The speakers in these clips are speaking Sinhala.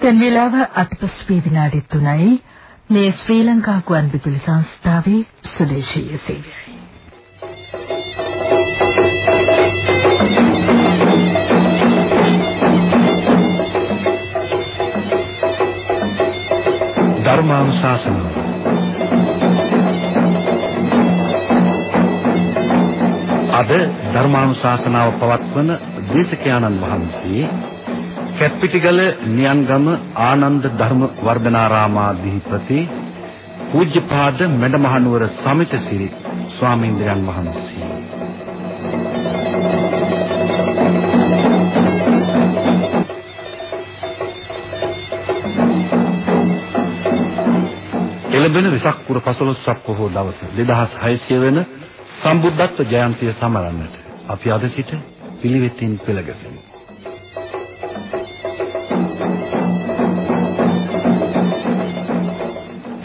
දැන් වෙලාව අතපසුවේ විනාඩි 3යි මේ ශ්‍රී ලංකා ගුවන්විදුලි සංස්ථාවේ සුදේශීය සේවයයි. ධර්මානුශාසනාව අද ධර්මානුශාසනාව පවත්වන දේශකයාණන් වහන්සේ කැප්පිටිගල නියන්ගම ආනන්ද ධර්ම වර්ධනාරාමාධිපති පූජ්‍යපාද මෙඩමහනුවර සමිතසිරි ස්වාමීන්ද්‍රයන් වහන්සේ එළඹෙන විසක් පුර 15ක් පොහොව දවස 2600 වෙන සම්බුද්ධත්ව ජයන්තිය සමරන්නට අපි අද සිට පිළිවෙතින් පෙළගැසෙමු.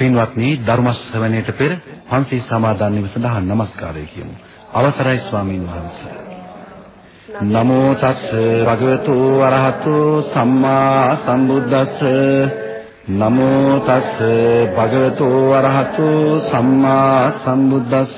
පින්වත්නි ධර්ම ශ්‍රවණයට පෙර පන්සල් සමාදන් වීම සඳහා নমස්කාරය කියමු. අවසරයි ස්වාමීන් වහන්සේ. නමෝ තස් භගවතු අරහතු සම්මා සම්බුද්දස්ස නමෝ තස් භගවතු අරහතු සම්මා සම්බුද්දස්ස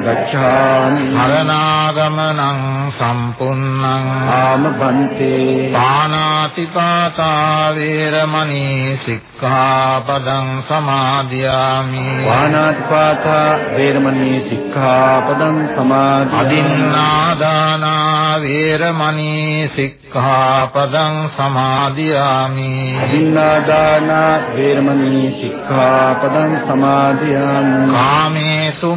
ගච්ඡාමි සරණාගමනං සම්පුන්නං ආම බන්තේ පානාති පාතා වේරමණී සික්ඛාපදං සමාදියාමි වානාතිපාතා වේරමණී සික්ඛාපදං සමාදියාමි අදින්නාදානා වේරමණී සික්ඛාපදං සමාදියාමි අදින්නාදාන වේරමණී සික්ඛාපදං සමාදියාමි කාමේසු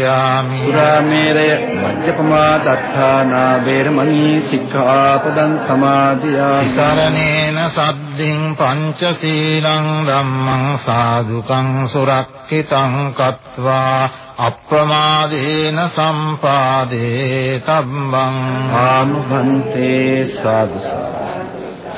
සුරාමේරය මජ්ජපමා දත්තානා වේරමණී සික්ඛාපදං සමාදියාමි සරණේන සද්දින් පංචශීලං ධම්මං සාදුකං සුරක්ඛිතං කତ୍වා. අප්‍රමාදේන සම්පාදේ තබ්බං. ආනුභන්තේ සාදු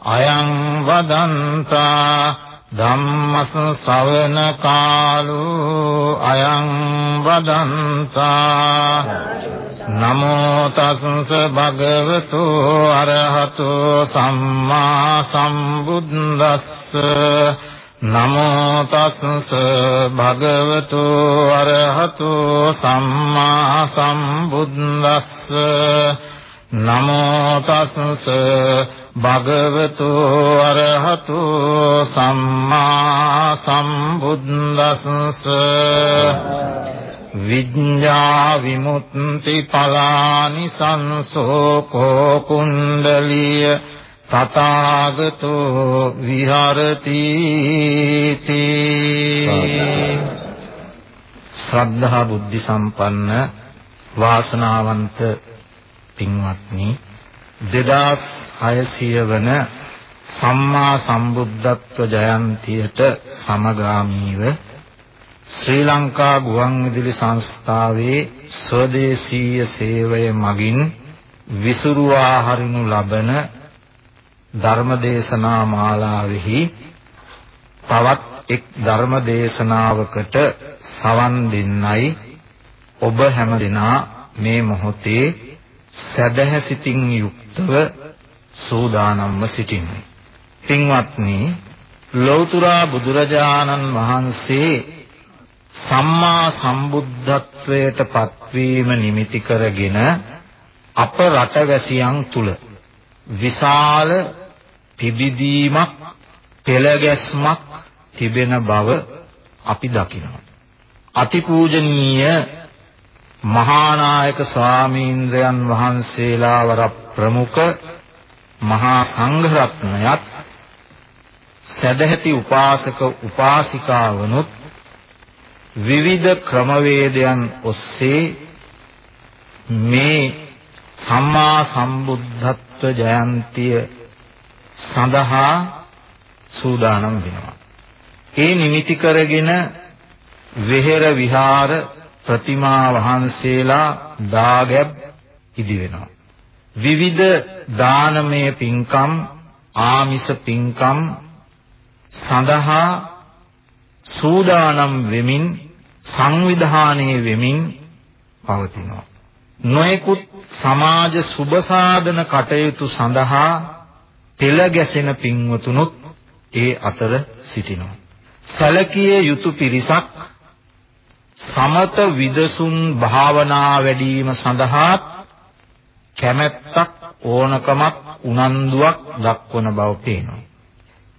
අයං වදන්තා ධම්මස් ශවන කාලෝ අයං වදන්තා නමෝ තස්ස භගවතු අරහතු සම්මා සම්බුද්දස්ස නමෝ තස්ස භගවතු අරහතු සම්මා සම්බුද්දස්ස නමෝ තස්ස භගවතු අරහතු සම්මා සම්බුද්දස්ස විඤ්ඤා විමුක්ති පලානි සංසෝකෝ කුණ්ඩලිය තථාගතෝ විහරති ශ්‍රද්ධා බුද්ධ සම්පන්න වාසනාවන්ත පින්වත්නි 2600 වන සම්මා සම්බුද්ධත්ව ජයන්තියට සමගාමීව ශ්‍රී ලංකා ගුවන්විදුලි සංස්ථාවේ ස්වදේශීය සේවය මගින් විසුරුවා හරිනු ලබන ධර්මදේශනා මාලාවෙහි තවත් එක් ධර්මදේශනාවකට සවන් දෙන්නයි ඔබ හැමදෙනා මේ මොහොතේ සදහැසිතින් යුක්තව සූදානම්ව සිටින්නේ. පින්වත්නි, ලෞතර බුදුරජාණන් වහන්සේ සම්මා සම්බුද්ධත්වයට පත්වීම නිමිති කරගෙන අප රටවැසියන් තුල විශාල පිබිදීමක් පෙළගැස්මක් තිබෙන බව අපි දකිනවා. අතිපූජනීය මහානායක ස්වාමීන්ද්‍රයන් වහන්සේලා වර ප්‍රමුඛ මහා සංඝ රත්නයත් සදැහැති උපාසක උපාසිකාවනුත් විවිධ ක්‍රමවේදයන් ඔස්සේ මේ සම්මා සම්බුද්ධත්ව ජයන්තිය සඳහා සූදානම් වෙනවා. ඒ නිමිති කරගෙන වෙහෙර විහාර ප්‍රතිමා වහන්සේලා දාගැබ් ඉදි වෙනවා. විවිධ දානමය පින්කම් ආමිස පින්කම් සඳහා සූදානම් වෙමින් සංවිධානයේ වෙමින් පවතිනවා. නොයෙකුත් සමාජ සුබ සාධන කටයුතු සඳහා පෙළ ගැසෙන පින්වතුනුත් ඒ අතර සිටිනවා. සැලකිය යුතු පිරිසක් සමත විදසුන් භාවනා වැඩිම සඳහා කැමැත්තක් ඕනකමක් උනන්දුවක් දක්වන බව පේනවා.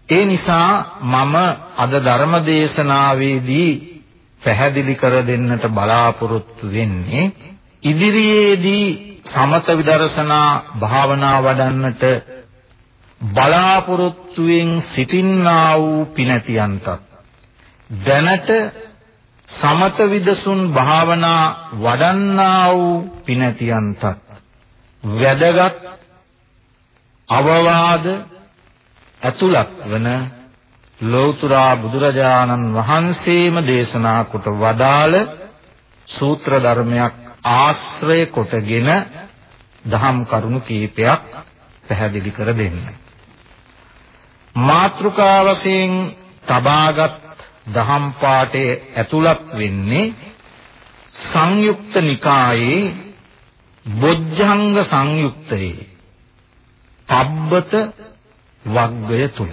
ඒ නිසා මම අද ධර්ම දේශනාවේදී පැහැදිලි කර දෙන්නට බලාපොරොත්තු වෙන්නේ ඉදිරියේදී සමත විදර්ශනා භාවනා වඩන්නට බලාපොරොත්තුෙන් සිටින්නා වූ පිනතියන්ටත් දැනට සමත විදසුන් භාවනා වඩන්නා වූ පිනතියන්ටත් වැදගත් අවවාද ඇතුළත් වන ලෞතර බුදුරජාණන් වහන්සේම දේශනා කොට වදාළ සූත්‍ර ධර්මයක් ආශ්‍රය කොටගෙන දහම් කරුණු කීපයක් පැහැදිලි කර දෙන්න. මාත්‍රිකා වශයෙන් තබාගත් දහම් පාඨයේ ඇතුළත් වෙන්නේ සංයුක්ත නිකායේ බොජ්ජංග සංයුක්තයේ පබ්බත වග්ගය තුල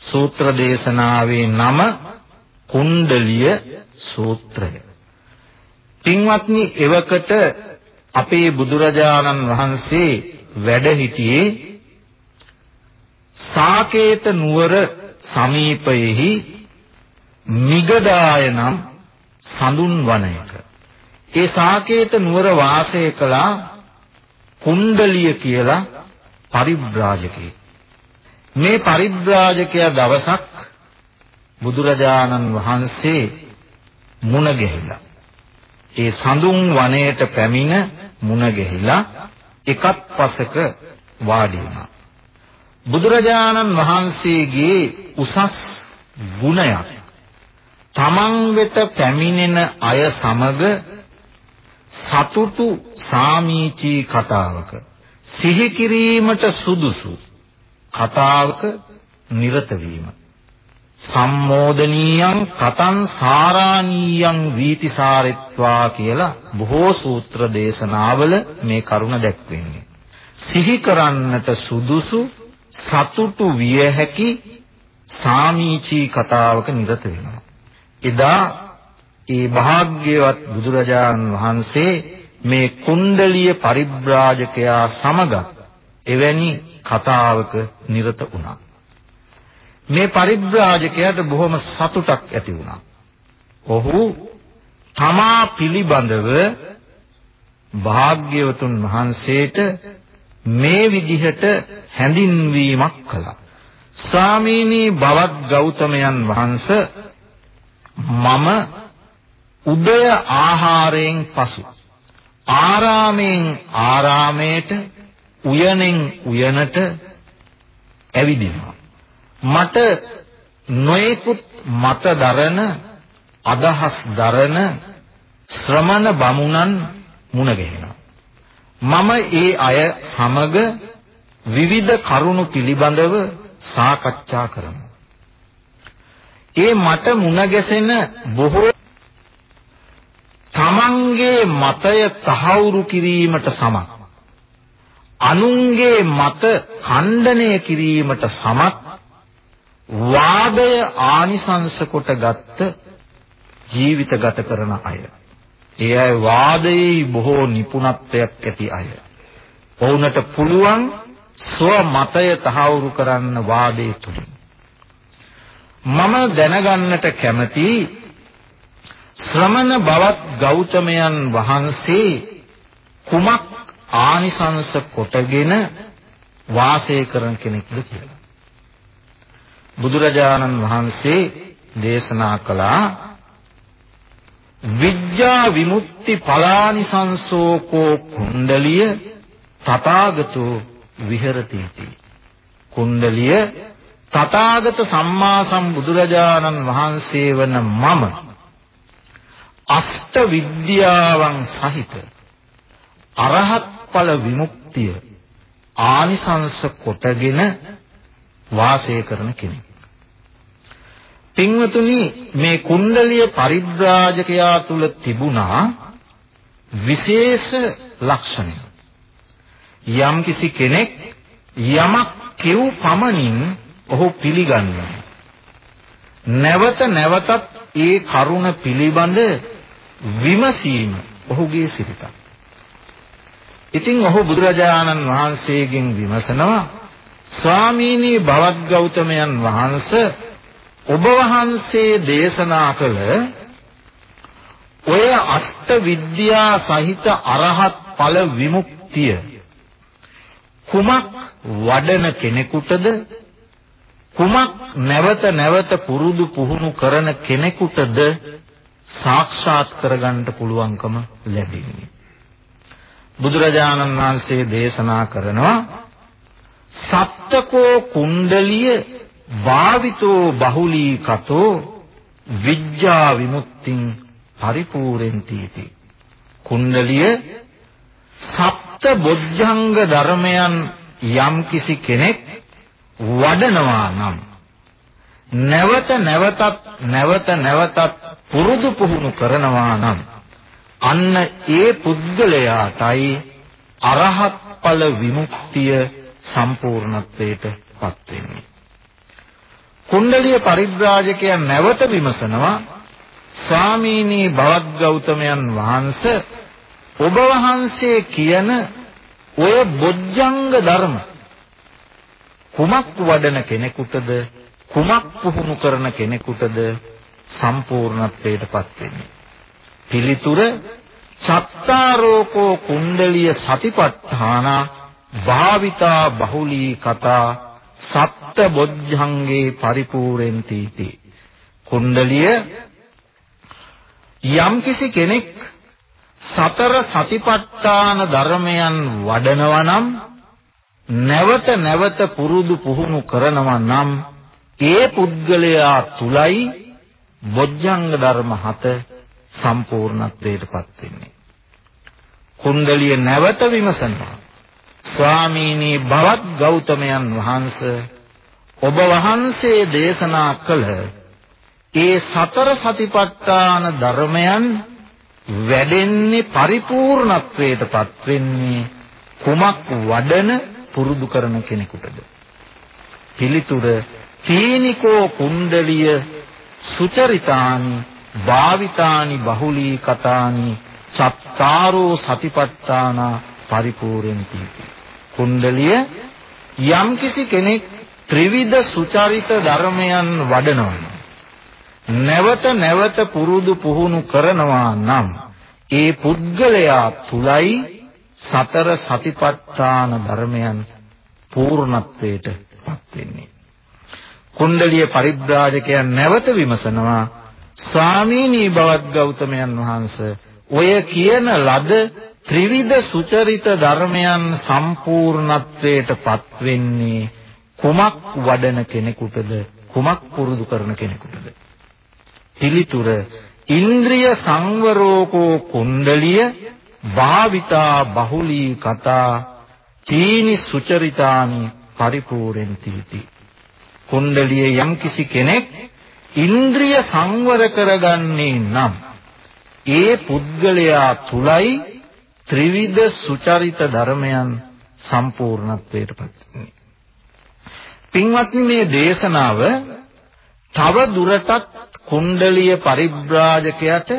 සූත්‍ර දේශනාවේ නම කුණ්ඩලිය සූත්‍රය. පින්වත්නි එවකට අපේ බුදුරජාණන් වහන්සේ වැඩ සිටියේ සාකේත නුවර සමීපයෙහි මිගදාය නම් සඳුන් වනයක. ඒ සාකේත නුවර වාසය කළා කුණ්ඩලිය කියලා පරිබ්‍රාජකෙක්. මේ පරිබ්‍රාජකයා දවසක් බුදුරජාණන් වහන්සේ මුණ ගැහිලා ඒ සඳුන් වනයේට පැමිණ මුණ ගැහිලා එකත් පසක වාඩි වුණා. බුදුරජාණන් වහන්සේගේ උසස් ගුණයක් තමන් වෙත පැමිණෙන අය සමග සතුටු සාමීචී කතාවක. සිහි කිරීමට සුදුසු කතාවක නිරත වීම. සම්මෝදනීයං කතං සාරාණීයං වීතිසාරෙත්වා කියලා බොහෝ සූත්‍ර දේශනාවල මේ කරුණ දැක්වෙන්නේ. සිහි කරන්නට සුදුසු සතුටු විය හැකි සාමීචී කතාවක නිරත වෙනවා. එදා ඒ භාග්‍යවත් බුදුරජාණන් වහන්සේ මේ කුණ්ඩලීය පරිබ්‍රාජකයා සමග එවැනි කතාවක නිරත වුණා. මේ පරිබ්‍රාජකයාට බොහොම සතුටක් ඇති වුණා. ඔහු තමා පිළිබඳව භාග්‍යවතුන් වහන්සේට මේ විදිහට හැඳින්වීමක් කළා. ස්වාමීනි බවත් ගෞතමයන් වහන්සේ මම උදය ආහාරයෙන් පසු ආරාමයෙන් ආරාමයට උයනෙන් උයනට ඇවිදිනවා මට නොයෙකුත් මත දරන අදහස් දරන ශ්‍රමණ බමුණන් මුණ ගැහෙනවා මම ඒ අය සමග විවිධ කරුණු පිළිබඳව සාකච්ඡා කරමු. ඒ මට මුණ ගැසෙන බොහෝ තමන්ගේ මතය තහවුරු කිරීමට සමත් අනුන්ගේ මත ඛණ්ඩනය කිරීමට සමත් වාදය ආනිසංස කොට ගත්ත ජීවිත ගත කරන අය. ඒ අය වාදයේ බොහෝ නිපුණත්වයක් ඇති අය. ඔවුන්ට පුළුවන් ස්ව මතය තහවුරු කරන්න වාදයේ තුලින්. මම දැනගන්නට කැමති ශ්‍රමණ බවත් ගෞතමයන් වහන්සේ කුමක් ආනිසංස කොටගෙන වාසය කරන කෙනෙක්ද කියලා. බුදුරජාණන් වහන්සේ දේශනා කළා විද්‍යා විමුක්ති පලානිසංසෝකෝ කුණ්ඩලිය තථාගතෝ විහෙරති කුණ්ඩලිය තථාගත සම්මා සම්බුදුරජාණන් වහන්සේ වන මම අෂ්ට විද්‍යාවන් සහිත අරහත් ඵල විමුක්තිය ආනිසංස කොටගෙන වාසය කරන කෙනෙක්. පින්වතුනි මේ කුණ්ඩලිය පරිබ්‍රාජකයා තුල තිබුණා විශේෂ ලක්ෂණය. යම්කිසි කෙනෙක් යමක් කිව් පමණින් ඔහු පිළිගන්නවා. නැවත නැවතත් ඒ කරුණ පිළිබඳ විමසීම ඔහුගේ සිරිතක්. ඉතින් ඔහු බුදුරජාණන් වහන්සේගෙන් විමසනවා ස්වාමීනි බවත් ගෞතමයන් වහන්සේ ඔබ වහන්සේ දේශනා කළ ඔය අෂ්ට විද්‍යා සහිත අරහත් ඵල විමුක්තිය කුමක් වඩන කෙනෙකුටද කුමක් නැවත නැවත පුරුදු පුහුණු කරන කෙනෙකුටද සාක්ෂාත් කරගන්න පුළුවන්කම ලැබෙන්නේ? බුදුරජාණන් වහන්සේ දේශනා කරනවා සප්තකෝ කුණ්ඩලිය භාවිතෝ බහුලී කතෝ විඥා විමුක්තිං පරිපූර්ණන්තිති කුණ්ඩලිය සප්ත බොජ්ජංග ධර්මයන් යම් කිසි කෙනෙක් වඩනවා නම් නැවත නැවතත් නැවත නැවතත් පුරුදු පුහුණු කරනවා නම් අන්න ඒ පුද්ගලයාටයි අරහත් ඵල විමුක්තිය සම්පූර්ණත්වයට පත් වෙන්නේ. කුණ්ඩලිය පරිබ්‍රාජකයන් නැවත විමසනවා ස්වාමීනි බවත් ගෞතමයන් වහන්සේ ඔබ වහන්සේ කියන ඔය බොජ්ජංග ධර්ම කුමක් වඩන කෙනෙකුටද? කුමක් පුහුණු කරන කෙනෙකුටද සම්පූර්ණත්වයට පත් වෙන්නේ? පිළිතුර චත්තාරෝකෝ කුණ්ඩලිය සතිපට්ඨාන භාවිතා බහුලී කතා සත්ත බොද්ධංගේ පරිපූර්ණති තී කුණ්ඩලිය යම්කිසි කෙනෙක් සතර සතිපට්ඨාන ධර්මයන් වඩනවා නම් නැවත නැවත පුරුදු පුහුණු කරනවා නම් ඒ පුද්ගලයා තුලයි බොජ්ජංග ධර්ම හත සම්පූර්ණත්වයටපත් වෙන්නේ. කුණ්ඩලිය නැවත විමසනවා. ස්වාමීනි බවත් ගෞතමයන් වහන්සේ ඔබ වහන්සේ දේශනා කළ ඒ සතර සතිපට්ඨාන ධර්මයන් වැඩෙන්නේ පරිපූර්ණත්වයටපත් වෙන්නේ කුමක් වඩන පුරුදු කරන කෙනෙකුටද? පිළිතුර තීනිකෝ කුණ්ඩලිය සුචරිතානි භාවිතානි බහුලී කතානි සත්තාරෝ සතිපට්ඨාන පරිපූර්ණති කුණ්ඩලිය යම්කිසි කෙනෙක් ත්‍රිවිධ සුචරිත ධර්මයන් වඩනවා නැවත නැවත පුරුදු පුහුණු කරනවා නම් ඒ පුද්ගලයා තුලයි සතර සතිපට්ඨාන ධර්මයන් පූර්ණත්වයට පත් වෙන්නේ. කුණ්ඩලිය පරිබ්‍රාජකයන් නැවත විමසනවා ස්වාමීනි බවත් ගෞතමයන් වහන්සේ ඔය කියන ලද ත්‍රිවිධ සුචරිත ධර්මයන් සම්පූර්ණත්වයට පත් වෙන්නේ කුමක් වඩන කෙනෙකුටද කුමක් පුරුදු කරන කෙනෙකුටද පිළිතුර ඉන්ද්‍රිය සංවරෝකෝ කුණ්ඩලිය භාවිතා බහුලී කතා තීනි සුචරිතානි පරිපූර්ණන්තිති කුණ්ඩලිය යම්කිසි කෙනෙක් ඉන්ද්‍රිය සංවර කරගන්නේ නම් ඒ පුද්ගලයා තුලයි ත්‍රිවිධ සුචරිත ධර්මයන් සම්පූර්ණත්වයට පත් වෙන්නේ. පින්වත්නි මේ දේශනාව තව දුරටත් කුණ්ඩලීය පරිබ්‍රාජකයට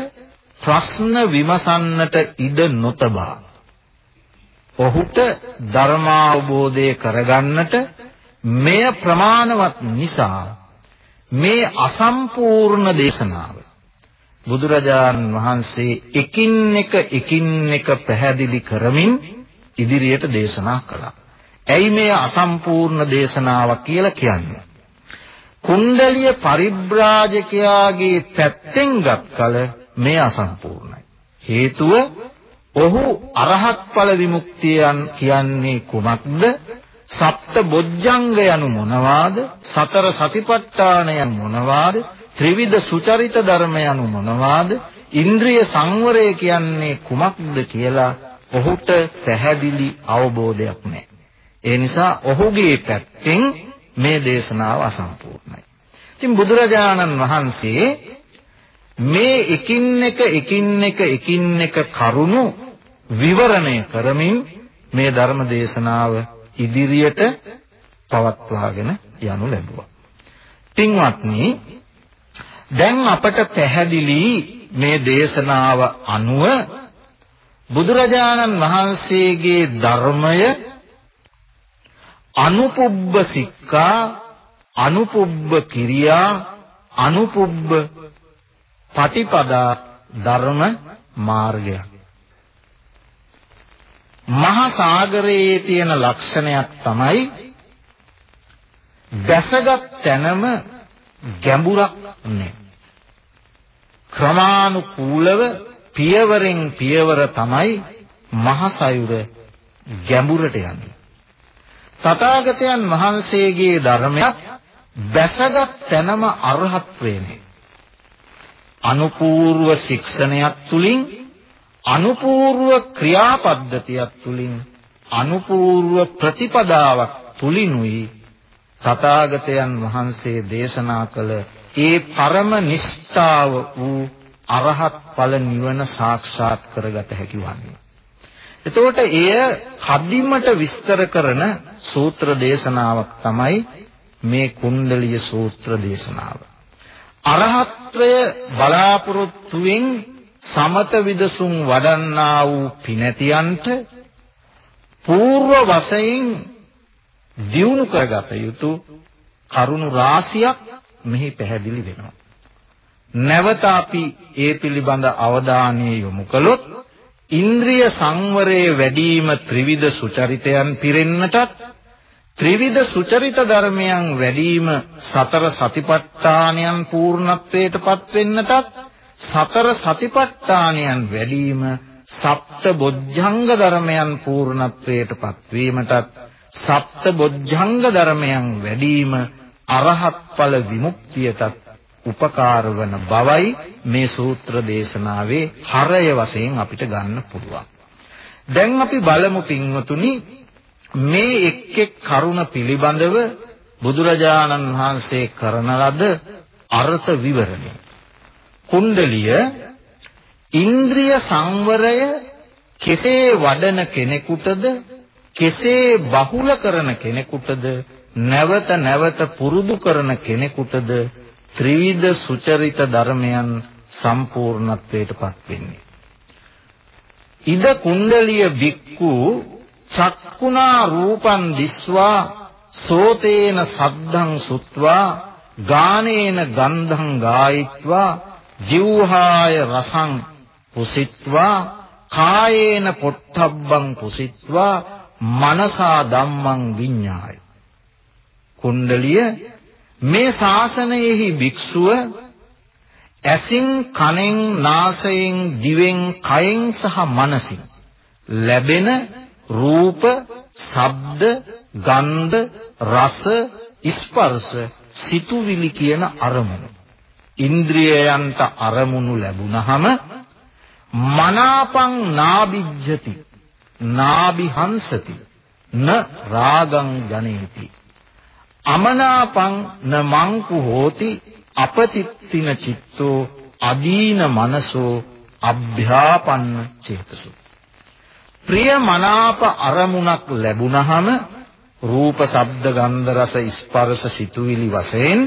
ප්‍රශ්න විමසන්නට ඉඩ නොතබා ඔහුට ධර්මාවබෝධය කරගන්නට මෙය ප්‍රමාණවත් නිසා මේ අසම්පූර්ණ දේශනාව බුදුරජාණන් වහන්සේ එකින් එක එකින් එක පැහැදිලි කරමින් ඉදිරියට දේශනා කළා. ඇයි මේ අසම්පූර්ණ දේශනාවක් කියලා කියන්නේ? කුණ්ඩලිය පරිබ්‍රාජකයාගේ පැත්තෙන් ගත් කල මේ අසම්පූර්ණයි. හේතුව ඔහු අරහත් ඵල විමුක්තියන් කියන්නේ කුමක්ද? සප්ත බොජ්ජංග යනු මොනවාද? සතර සතිපට්ඨාන යනු මොනවාද? ත්‍රිවිධ සුචරිත ධර්ම යනු මොනවාද? ඉන්ද්‍රිය සංවරය කියන්නේ කුමක්ද කියලා ඔහුට පැහැදිලි අවබෝධයක් නැහැ. ඒ නිසා ඔහුගේ පැත්තෙන් මේ දේශනාව අසම්පූර්ණයි. ඉතින් බුදුරජාණන් වහන්සේ මේ එකින් එක එකින් එක එකින් එක කරුණු විවරණය කරමින් මේ ධර්ම දේශනාව ඉදිරියට පවත්වාගෙන යනු ලැබුවා. පින්වත්නි දැන් අපට පැහැදිලි මේ දේශනාව අනුව බුදුරජාණන් වහන්සේගේ ධර්මය අනුපුබ්බ සික්ඛා අනුපුබ්බ කිරියා අනුපුබ්බ පටිපදා ධර්ම මාර්ගයක් මහා සාගරයේ තියෙන ලක්ෂණයක් තමයි දැසගත් තැනම ගැඹුරක් නැහැ. ක්‍රමානුකූලව පියවරෙන් පියවර තමයි මහසයුර ගැඹුරට යන්නේ. තථාගතයන් වහන්සේගේ ධර්මයක් දැසගත් තැනම අරහත් වෙන්නේ. අනුපූර්ව ශික්ෂණයක් තුලින් අනුපූර්ව ක්‍රියාපද්ධතියක් තුලින් අනුපූර්ව ප්‍රතිපදාවක් තුලිනුයි තථාගතයන් වහන්සේ දේශනා කළ ඒ පරම නිෂ්ඨාව වූ අරහත් ඵල නිවන සාක්ෂාත් කරගත හැකි වන්නේ. එතකොට එය කදිමට විස්තර කරන සූත්‍ර දේශනාවක් තමයි මේ කුණ්ඩලිය සූත්‍ර දේශනාව. අරහත්වය බලාපොරොත්තුෙන් සමත විදසුන් වඩන්නා වූ පිනැතියන්ට పూర్ව වශයෙන් දියුණු කරගත යුතු කරුණු රාශියක් මෙහි පැහැදිලි වෙනවා. නැවත අපි ඒ පිළිබඳ අවධානය යොමු කළොත් ඉන්ද්‍රිය සංවරයේ වැඩිම ත්‍රිවිධ සුචරිතයන් පිරෙන්නටත් ත්‍රිවිධ සුචරිත ධර්මයන් වැඩිම සතර සතිපට්ඨානයන් පූර්ණත්වයටපත් වෙන්නටත් සතර සතිපට්ඨානයන් වැඩිම සප්ත බොජ්ජංග ධර්මයන් පූර්ණත්වයටපත් වීමටත් සප්ත බොජ්ජංග ධර්මයන් වැඩිම අරහත් ඵල විමුක්තියටත් උපකාර වන බවයි මේ සූත්‍ර දේශනාවේ හරය වශයෙන් අපිට ගන්න පුළුවන්. දැන් අපි බලමු පින්වතුනි මේ එක් එක් කරුණ පිළිබඳව බුදුරජාණන් වහන්සේ කරන ලද අර්ථ විවරණය. කුණ්ඩලිය ඉන්ද්‍රිය සංවරය කෙසේ වඩන කෙනෙකුටද කෙසේ බහුල කරන කෙනෙකුටද නැවත නැවත පුරුදු කරන කෙනෙකුටද ත්‍රිවිධ සුචරිත ධර්මයන් සම්පූර්ණත්වයට පත් වෙන්නේ. ඉද කුණ්ඩලිය බික්කු චක්කුණා රූපං දිස්වා සෝතේන සද්ධං සුත්වා ගානේන ගන්ධං ගායිත්වා ජීවහාය රසං පුසිත්වා කායේන පොට්ටබ්බං පුසිත්වා මනසා ධම්මං විඤ්ඤාය. කුණ්ඩලිය මේ ශාසනයෙහි භික්ෂුව ඇසින් කනෙන් නාසයෙන් දිවෙන් කයෙන් සහ මනසින් ලැබෙන රූප, ශබ්ද, ගන්ධ, රස, ස්පර්ශ, සිතුවිලි කියන අරමුණු. ඉන්ද්‍රියයන්ට අරමුණු ලැබුණහම මනාපං නාබිජ්ජති නාබිහංසති න රාගං ජනේති අමනාපං න මංකු හෝති අපතිත්තින චිත්තෝ අදීන මනසෝ අභ්‍යාපන්න චේතසෝ ප්‍රිය මනාප අරමුණක් ලැබුණහම රූප ශබ්ද ගන්ධ රස ස්පර්ශ සිතුවිලි වශයෙන්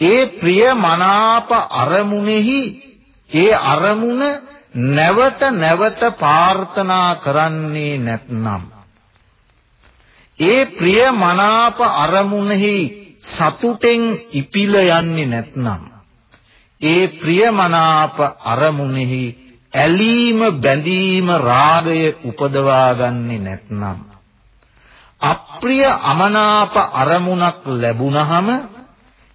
ඒ ප්‍රිය මනාප අරමුණෙහි ඒ අරමුණ නැවත නැවත ප්‍රාර්ථනා කරන්නේ නැත්නම් ඒ ප්‍රිය මනාප අරමුණෙහි සතුටෙන් ඉපිල යන්නේ නැත්නම් ඒ ප්‍රිය මනාප අරමුණෙහි ඇලීම බැඳීම රාගය උපදවා ගන්නේ නැත්නම් අප්‍රිය අමනාප අරමුණක් ලැබුණහම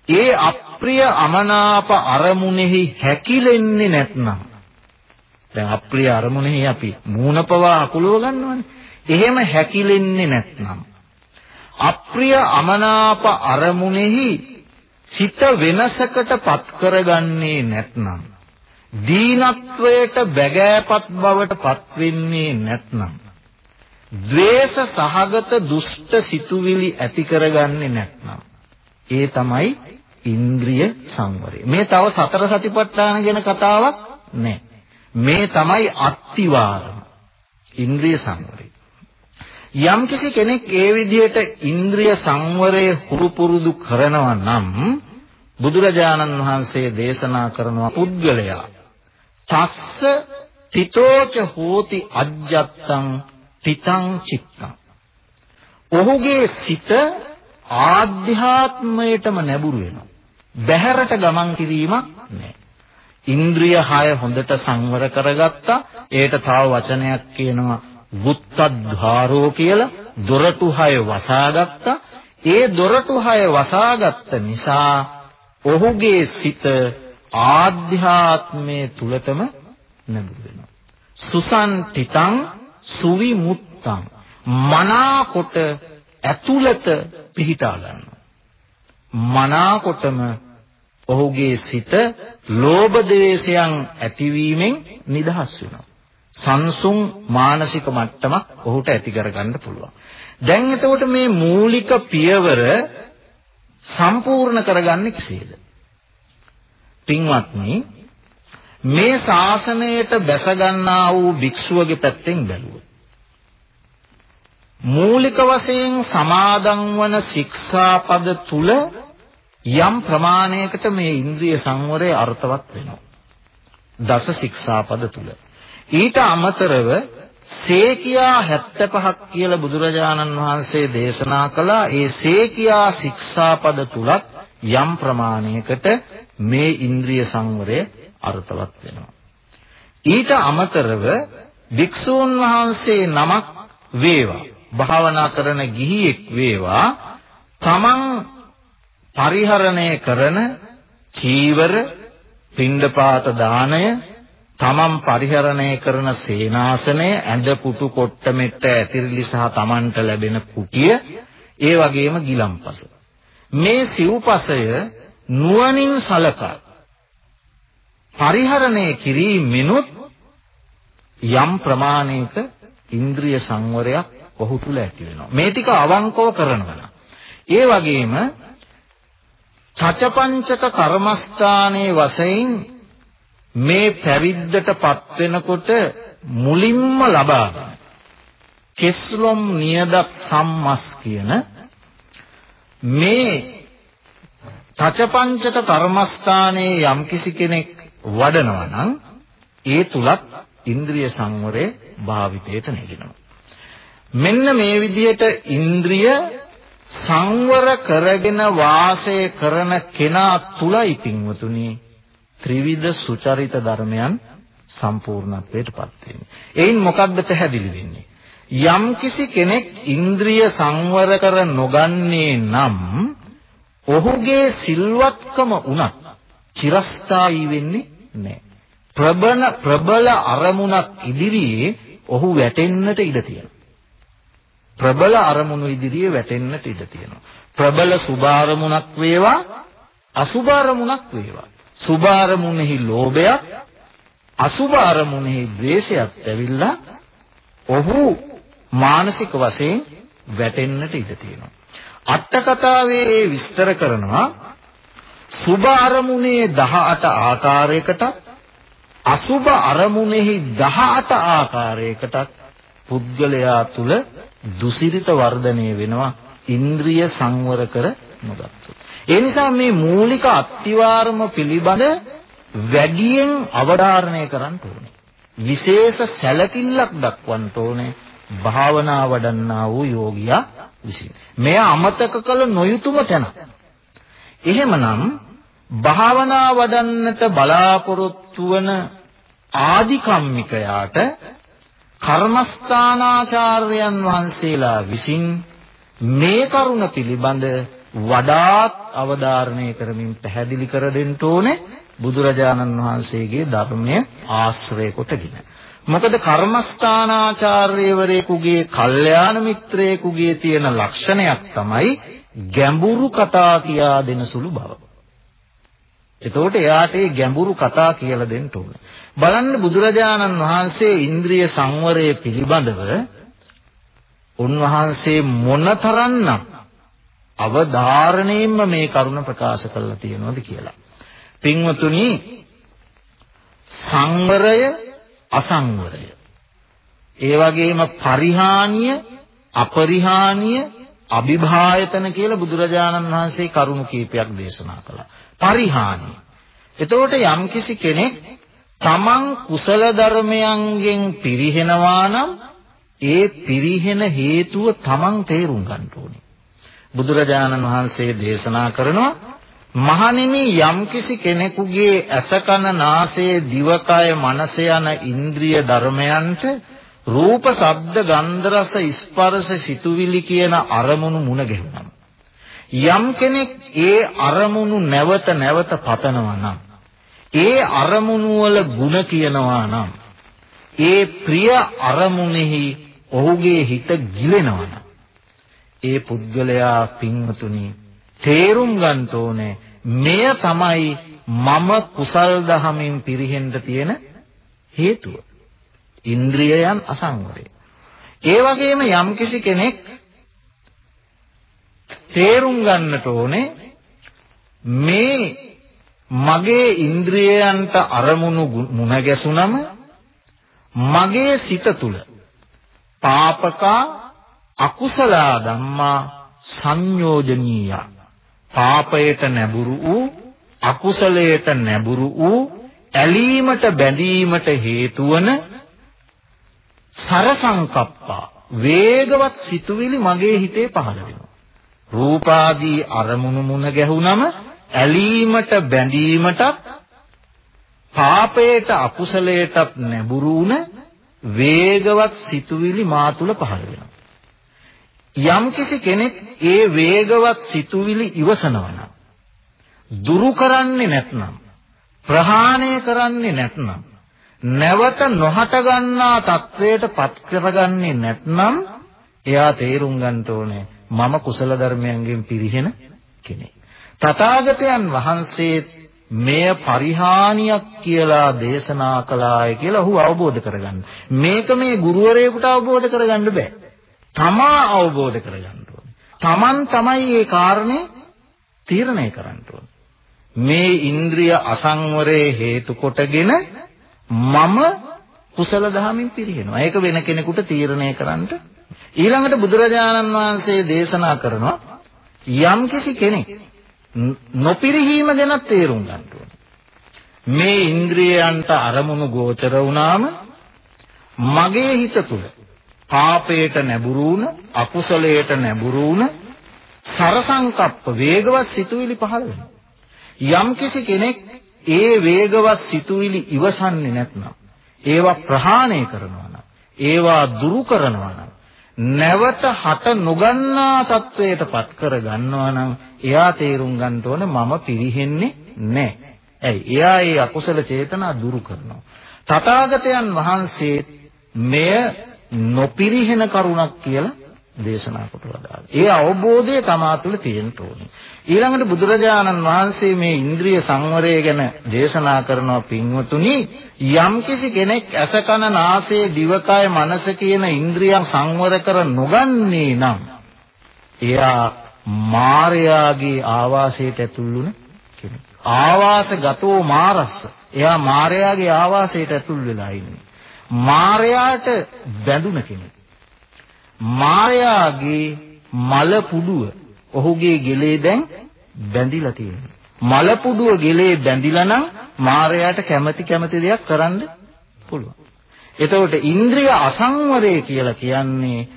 ඒ අප්‍රිය අමනාප අරමුණෙහි හැකිලෙන්නේ නැත්නම් දැන් අප්‍රිය අරමුණෙහි අපි මූණපවා අකුලව ගන්නවනේ. එහෙම හැකිලෙන්නේ නැත්නම් අප්‍රිය අමනාප අරමුණෙහි සිත වෙනසකට පත් කරගන්නේ නැත්නම් දීනත්වයට බැගෑපත් බවට පත් වෙන්නේ නැත්නම් ද්වේෂ සහගත දුෂ්ට සිතුවිලි ඇති කරගන්නේ නැත්නම් ඒ තමයි ඉන්ද්‍රිය සංවරය. මේ තව සතර සතිපට්ඨාන ගැන කතාවක් නෑ. මේ තමයි අත්තිවාරම. ඉන්ද්‍රිය සංවරය. යම්කිසි කෙනෙක් ඒ විදිහට ඉන්ද්‍රිය සංවරය හුරු පුරුදු කරනවා නම් බුදුරජාණන් වහන්සේ දේශනා කරන පුද්ගලයා තස්ස තිතෝච හෝති අජ්ජත්තං තිතං චිත්තං. ඔහුගේ සිත ආධ්‍යාත්මයටම නැඹුරු වෙනවා. බහැරට ගමන් කිරීමක් නැහැ ඉන්ද්‍රිය 6 හොඳට සංවර කරගත්තා. ඒට තව වචනයක් කියනවා වුත්තද්්වාරෝ කියලා. දොරටු 6 වසාගත්තා. ඒ දොරටු 6 වසාගත්ත නිසා ඔහුගේ සිත ආධ්‍යාත්මයේ තුලතම නැඹුරු වෙනවා. සුසන්තිතං සුවිමුත්තං මනාකොට ඇතුළත පිහිටා ගන්නවා. මනාකොටම ඔහුගේ සිත ලෝභ දේශයන් ඇතිවීමෙන් නිදහස් වෙනවා. සංසුන් මානසික මට්ටමක් ඔහුට ඇති කරගන්න පුළුවන්. දැන් එතකොට මේ මූලික පියවර සම්පූර්ණ කරගන්නේ කෙසේද? පින්වත්නි මේ ශාසනයට බැස ගන්නා වූ භික්ෂුවගේ පැත්තෙන් බැලුවොත් මූලික වශයෙන් සමාදන් වන ශික්ෂාපද තුල යම් ප්‍රමාණයකට මේ ඉන්ද්‍රිය සංවරය අර්ථවත් වෙනවා. දස ශික්ෂාපද තුල. ඊට අමතරව සේකියා 75ක් කියලා බුදුරජාණන් වහන්සේ දේශනා කළා. ඒ සේකියා ශික්ෂාපද තුලත් යම් ප්‍රමාණයකට මේ ඉන්ද්‍රිය සංවරය අර්ථවත් වෙනවා. ඊට අමතරව භික්ෂූන් වහන්සේ නමක් වේවා භාවනා කරන ගිහියෙක් වේවා තමන් පරිහරණය කරන චීවර පින්ඩපාත දාණය තමන් පරිහරණය කරන සේනාසනය ඇඳ පුටු කොට්ට මෙට්ට ඇතිරිලි සහ තමන්ට ලැබෙන කුටිය ඒ වගේම ගිලම්පස මේ සිව්පසය නුවණින් සලකා පරිහරණය කිරීමෙනුත් යම් ප්‍රමාණයක ඉන්ද්‍රිය සංවරයක් ඔහු තුල ඇති වෙනවා. මේ ටික අවංකව කරනවා. ඒ වගේම චචපංචක කර්මස්ථානයේ වශයෙන් මේ පැවිද්දටපත් වෙනකොට මුලින්ම ලබා ගන්න කෙස්ලොම් නියදක් සම්මස් කියන මේ තචපංචක කර්මස්ථානයේ යම්කිසි කෙනෙක් වඩනවා නම් ඒ තුලත් ඉන්ද්‍රිය සංවරය භාවිතයට නැගෙනවා. මෙන්න මේ විදිහට ඉන්ද්‍රිය සංවර කරගෙන වාසය කරන කෙනා තුලයි පින්වතුනි ත්‍රිවිධ සුචරිත ධර්මයන් සම්පූර්ණත්වයටපත් වෙන්නේ. එයින් මොකක්ද පැහැදිලි වෙන්නේ? යම්කිසි කෙනෙක් ඉන්ද්‍රිය සංවර කර නොගන්නේ නම් ඔහුගේ සිල්වත්කම උනත් චිරස්ථායී වෙන්නේ නැහැ. ප්‍රබල ප්‍රබල අරමුණක් ඉදිරියේ ඔහු වැටෙන්නට ඉඩ තියෙනවා. ප්‍රබල අරමුණු ඉදිරියේ වැටෙන්නට ඉඩ තියෙනවා. ප්‍රබල සුභාරමුණක් වේවා අසුභාරමුණක් වේවා. සුභාරමුණෙහි ලෝභයක් අසුභාරමුණෙහි ද්වේෂයක් ඇවිල්ලා ඔහු මානසික වශයෙන් වැටෙන්නට ඉඩ තියෙනවා. අට කතාවේ විස්තර කරනවා සුභ අරමුණේ 18 ආකාරයකට අසුභ අරමුණෙහි 18 ආකාරයකට පුද්ගලයා තුල දුසිරිත වර්ධනය වෙනවා ඉන්ද්‍රිය සංවර කර නොගත්තොත්. ඒ නිසා මේ මූලික අත්විවරම පිළිබඳ වැඩියෙන් අවධාරණය කරන්න ඕනේ. විශේෂ සැලකිල්ලක් දක්වන්න ඕනේ භාවනා වඩන්නා වූ යෝගියා විසින්. මෙය අමතක කළ නොයුතුම තැන. එහෙමනම් භාවනා වඩන්නට බලාපොරොත්තු වන ආධිකම්මිකයාට කර්මස්ථානාචාර්යයන් වහන්සේලා විසින් මේ කරුණ පිළිබඳ වඩාත් අවධාරණය කරමින් පැහැදිලි කර දෙන්න ඕනේ බුදුරජාණන් වහන්සේගේ ධර්මය ආශ්‍රය කොටගෙන. මොකද කර්මස්ථානාචාර්යවරයෙකුගේ කල්යාණ මිත්‍රයෙකුගේ තියෙන ලක්ෂණයක් තමයි ගැඹුරු කතා කියා දෙන සුළු බව. එතකොට එයාට ඒ ගැඹුරු කතා කියලා දෙන්න ඕනේ. බලන්න බුදුරජාණන් වහන්සේ ඉන්ද්‍රිය සංවරය පිළිබඳව උන්වහන්සේ මොනතරම්නම් අවධාරණයෙන්ම මේ කරුණ ප්‍රකාශ කරලා තියෙනවද කියලා. පින්වතුනි සංවරය අසංවරය ඒ වගේම පරිහානිය අපරිහානිය අභිභායතන කියලා බුදුරජාණන් වහන්සේ කරුණු කීපයක් දේශනා කළා. පරිහානිය. එතකොට යම්කිසි කෙනෙක් තමන් කුසල ධර්මයන්ගෙන් පිරිහෙනවා නම් ඒ පිරිහෙන හේතුව තමන් තේරුම් ගන්න ඕනේ. බුදුරජාණන් වහන්සේ දේශනා කරනවා මහණෙනි යම්කිසි කෙනෙකුගේ අසකන නාසය දිවකය මනස යන ඉන්ද්‍රිය ධර්මයන්ට රූප ශබ්ද ගන්ධ රස ස්පර්ශ සිතුවිලි කියන අරමුණු මුණ ගැහුනම යම් කෙනෙක් ඒ අරමුණු නැවත නැවත පතනවා නම් ඒ අරමුණු වල ಗುಣ කියනවා නම් ඒ ප්‍රිය අරමුණෙහි ඔහුගේ හිත ගිලෙනවා නම් ඒ පුද්ගලයා පින්වතුනි තේරුම් ගන්න ඕනේ මෙය තමයි මම කුසල් දහමින් පිරිහෙන්න තියෙන හේතුව. ඉන්ද්‍රියයන් අසංවරය. ඒ වගේම යම්කිසි කෙනෙක් තේරුම් ගන්නට ඕනේ මේ මගේ ඉන්ද්‍රියයන්ට අරමුණු මුණ ගැසුනම මගේ සිත තුල පාපකා අකුසල ධම්මා සංයෝජනීය පාපයට නැඹුරු වූ අකුසලයට නැඹුරු වූ ඇලීමට බැඳීමට හේතු වන සරසංකප්පා වේගවත් සිතුවිලි මගේ හිතේ පහළ වෙනවා. රූපාදී අරමුණු මුණ ගැහුනම ඇලීමට බැඳීමටත් පාපයට අකුසලයටත් නැඹුරු වුණ වේගවත් සිතුවිලි මා තුල පහළ වෙනවා. යම්කිසි කෙනෙක් ඒ වේගවත් සිතුවිලි ඉවසනවා නම් දුරු කරන්නේ නැත්නම් ප්‍රහාණය කරන්නේ නැත්නම් නැවත නොහට ගන්නා තත්වයට පත් කරගන්නේ නැත්නම් එයා තේරුම් ගන්න ඕනේ මම කුසල ධර්මයන්ගෙන් පිරිහෙන කෙනෙක්. තථාගතයන් වහන්සේ මෙය පරිහානියක් කියලා දේශනා කළාය කියලා ඔහු අවබෝධ කරගන්න. මේක මේ ගුරුවරයෙකුට අවබෝධ කරගන්න බෑ. තමා අවබෝධ කරගන්න ඕනේ. Taman තමයි මේ කාරණේ තීරණය කරන්න ඕනේ. මේ ඉන්ද්‍රිය අසංවරයේ හේතු කොටගෙන මම කුසල දහමින් පිරිහෙනවා. ඒක වෙන කෙනෙකුට තීරණය කරන්න ඊළඟට බුදුරජාණන් වහන්සේ දේශනා කරනවා යම්කිසි කෙනෙක් නොපිරිහීම ගැන තේරුම් ගන්න ඕනේ. මේ ඉන්ද්‍රියයන්ට අරමුණු ගෝචර වුණාම මගේ හිත තුල පාපයට නැඹුරු වුණ අකුසලයට නැඹුරු වුණ සරසංකප්ප වේගවත් සිතුවිලි පහළ වෙනවා. යම්කිසි කෙනෙක් ඒ වේගවත් සිතුවිලි ඉවසන්නේ නැත්නම් ඒවා ප්‍රහාණය කරනවා නම් ඒවා දුරු කරනවා නම් නැවත හට නොගන්නා තත්වයට පත් කර ගන්නවා නම් එයා තේරුම් ගන්න ඕනේ මම පිරිහෙන්නේ නැහැ. ඇයි? එයා ඒ අකුසල චේතනා දුරු කරනවා. තථාගතයන් වහන්සේ මෙය නොපිරිහෙන කරුණක් කියලා දේශනා කොට වදාළා. ඒ අවබෝධය තමා තුළ තියෙන්න ඕනේ. ඊළඟට බුදුරජාණන් වහන්සේ මේ ඉන්ද්‍රිය සංවරය ගැන දේශනා කරනවා පින්වතුනි යම්කිසි කෙනෙක් ඇස කන නාසය දිවකය මනස කියන ඉන්ද්‍රියන් සංවර කර නොගන්නේ නම් එයා මායාගේ ආවාසයට ඇතුල් වුණ කෙනෙක්. ආවාසගතෝ මාරස්ස. එයා මායාගේ ආවාසයට ඇතුල් වෙලා ඉන්නේ. මායාට බැඳුන කෙනෙක්. මායාගේ මල පුඩුව ඔහුගේ ගෙලේ දැන් බැඳිලා තියෙනවා. මල පුඩුව ගෙලේ බැඳිලා නම් මායාට කැමැති කැමැති දෙයක් කරන්න පුළුවන්. එතකොට ඉන්ද්‍රිය අසංවරය කියලා කියන්නේ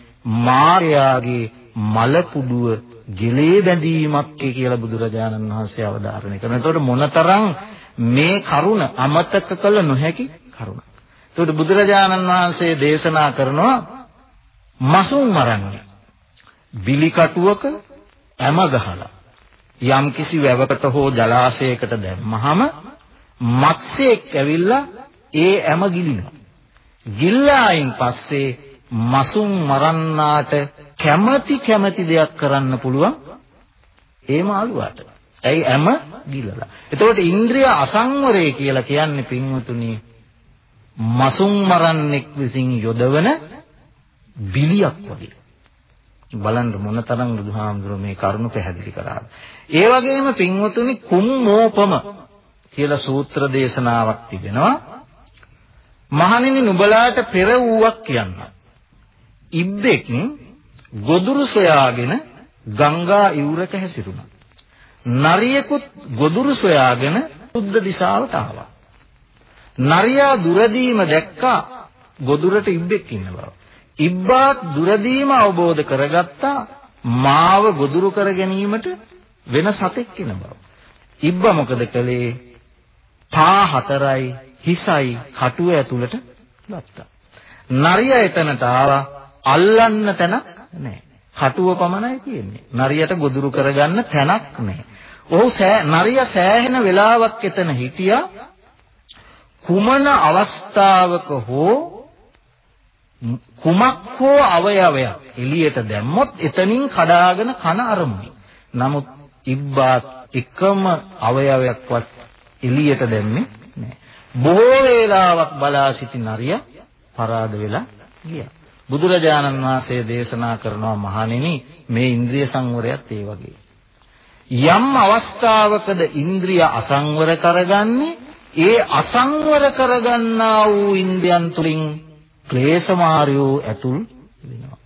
මායාගේ මල පුඩුව ගෙලේ බැඳීමක් කියලා බුදුරජාණන් වහන්සේ අවධාරණය කරනවා. එතකොට මොනතරම් මේ කරුණ අමතක කළ නොහැකි කරුණ. එතකොට බුදුරජාණන් වහන්සේ දේශනා කරනවා මසුන් මරන්නේ. බිලි කටුවක ඇම ගහලා යම් කිසි වැවකට හෝ ජලාශයකට දැම්මහම මත්ස්‍යෙක් ඇවිල්ලා ඒ ඇම ගිලිනවා. ගිල්ලායින් පස්සේ මසුන් මරන්නාට කැමැති කැමැති දෙයක් කරන්න පුළුවන් ඒ මාළුවාට. ඇයි ඇම ගිලලා. එතකොට ඉන්ද්‍රිය අසංවරය කියලා කියන්නේ පින්වතුනි මසුන් මරන්නෙක් විසින් යොදවන බිලියක් වගේ. බලන්න මොනතරම් බුදුහාමුදුරුවෝ මේ කරුණ පැහැදිලි කරාද. ඒ වගේම පින්වතුනි කුම්මෝපම කියලා සූත්‍ර දේශනාවක් තිබෙනවා. මහණෙනි නුඹලාට පෙර වූවක් කියන්න. ඉබ්බෙක් ගොදුරු සොයාගෙන ගංගා ඉවුරක හැසිරුණා. නරියෙකුත් ගොදුරු සොයාගෙන බුද්ධ දිශාවට ආවා. නරියා දුරදීම දැක්කා ගොදුරට ඉබ්බෙක් ඉන්න බව. ඉබ්බාත් දුරදීම අවබෝධ කරගත්තා මාව ගොදුරු කර ගැනීමට වෙන සතෙක් ඉන්න බව. ඉබ්බා මොකද කළේ? පා හතරයි හිසයි කටුව ඇතුළට ගත්තා. නරියා එතනට ආවා අල්ලන්න තැනක් නැහැ. කටුව පමණයි තියෙන්නේ. නරියට ගොදුරු කරගන්න තැනක් නැහැ. ඔහු නරියා සෑහෙන වෙලාවක් එතන හිටියා. කුමන අවස්ථාවක හෝ කුමක් හෝ අවයවයක් එළියට දැම්මොත් එතනින් කඩාගෙන කන අරමුයි. නමුත් ඉබ්බාත් එකම අවයවයක්වත් එළියට දැම්මේ නැහැ. බොහෝ වේලාවක් බලා සිටි නරිය පරාද වෙලා ගියා. බුදුරජාණන් වහන්සේ දේශනා කරනවා මහණෙනි මේ ඉන්ද්‍රිය සංවරයත් ඒ වගේ. යම් අවස්ථාවකද ඉන්ද්‍රිය අසංවර කරගන්නේ ඒ අසංවර කරගන්නා වූ ඉන්ද්‍රයන් තුලින් ක්ලේශමාරයෝ ඇතුල් වෙනවා.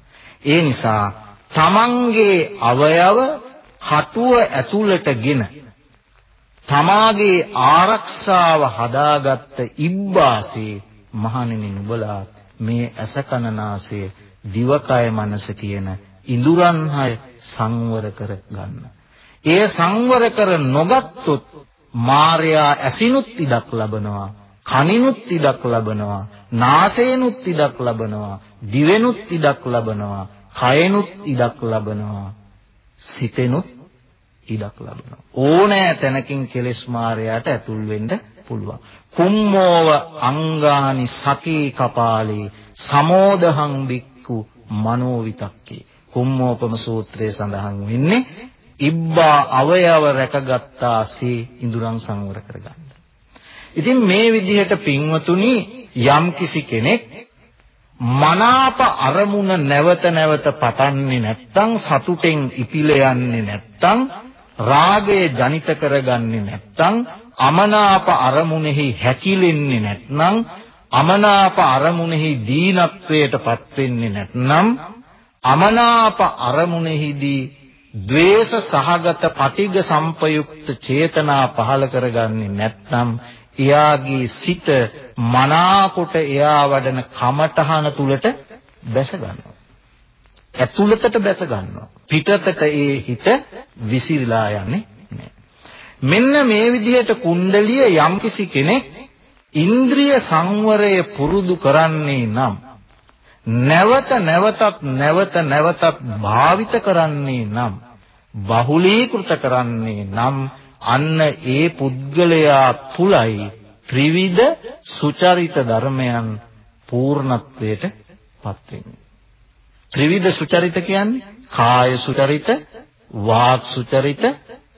ඒ නිසා තමන්ගේ අවයව කටුව ඇතුළටගෙන තමාගේ ආරක්ෂාව හදාගත්ත ඉබ්බාසේ මහණෙනි නුඹලා මේ අසකනාසය දිවකය මනස කියන ඉඳුරන් හය සංවර කර ගන්න. ඒ සංවර කර නොගත්තොත් මාර්යා ඇසිනුත් ඉඩක් ලබනවා කනිනුත් ඉඩක් ලබනවා නාසයෙන්ුත් ඉඩක් ලබනවා දිවෙනුත් ඉඩක් ලබනවා කයනුත් ඉඩක් ලබනවා සිතෙනුත් ඉඩක් ලබනවා. ඕනෑ තැනකින් කෙලෙස් මායයට ඇතුල් වෙන්න පුළුවන්. කුම්මෝව අංගානි සකී කපාලේ සමෝදහං බික්කු මනෝවිතක්කේ කුම්මෝපම සූත්‍රයේ සඳහන් වෙන්නේ ඉබ්බා අවයව රැකගත්තාසේ ඉඳුරන් සංවර කරගන්න. ඉතින් මේ විදිහට පින්වතුනි යම්කිසි කෙනෙක් මනාප අරමුණ නැවත නැවත පතන්නේ නැත්නම් සතුටෙන් ඉපිල යන්නේ නැත්නම් රාගය ජනිත කරගන්නේ නැත්නම් අමනාප අරමුණෙහි හැකිලෙන්නේ නැත්නම් අමනාප අරමුණෙහි දීනත්වයටපත් වෙන්නේ නැත්නම් අමනාප අරමුණෙහිදී ද්වේෂ සහගත පටිඝ සම්පයුක්ත චේතනා පහල කරගන්නේ නැත්නම් එයාගේ සිත මනාකොට එයා වඩන කමඨහන තුලට බැස ගන්නවා. ඇතුළතට බැස ගන්නවා. පිටතට ඒ හිත විසිරලා යන්නේ නැහැ. මෙන්න මේ විදිහට කුණ්ඩලිය යම්කිසි කෙනෙක් ඉන්ද්‍රිය සංවරය පුරුදු කරන්නේ නම් නැවත නැවතත් නැවත නැවතත් භාවිත කරන්නේ නම් බහුලීකృత කරන්නේ නම් අන්න ඒ පුද්ගලයා තුලයි ත්‍රිවිධ සුචරිත ධර්මයන් පූර්ණත්වයට පත් වෙන්නේ. ත්‍රිවිධ සුචරිත කියන්නේ කාය සුචරිත, වාක් සුචරිත,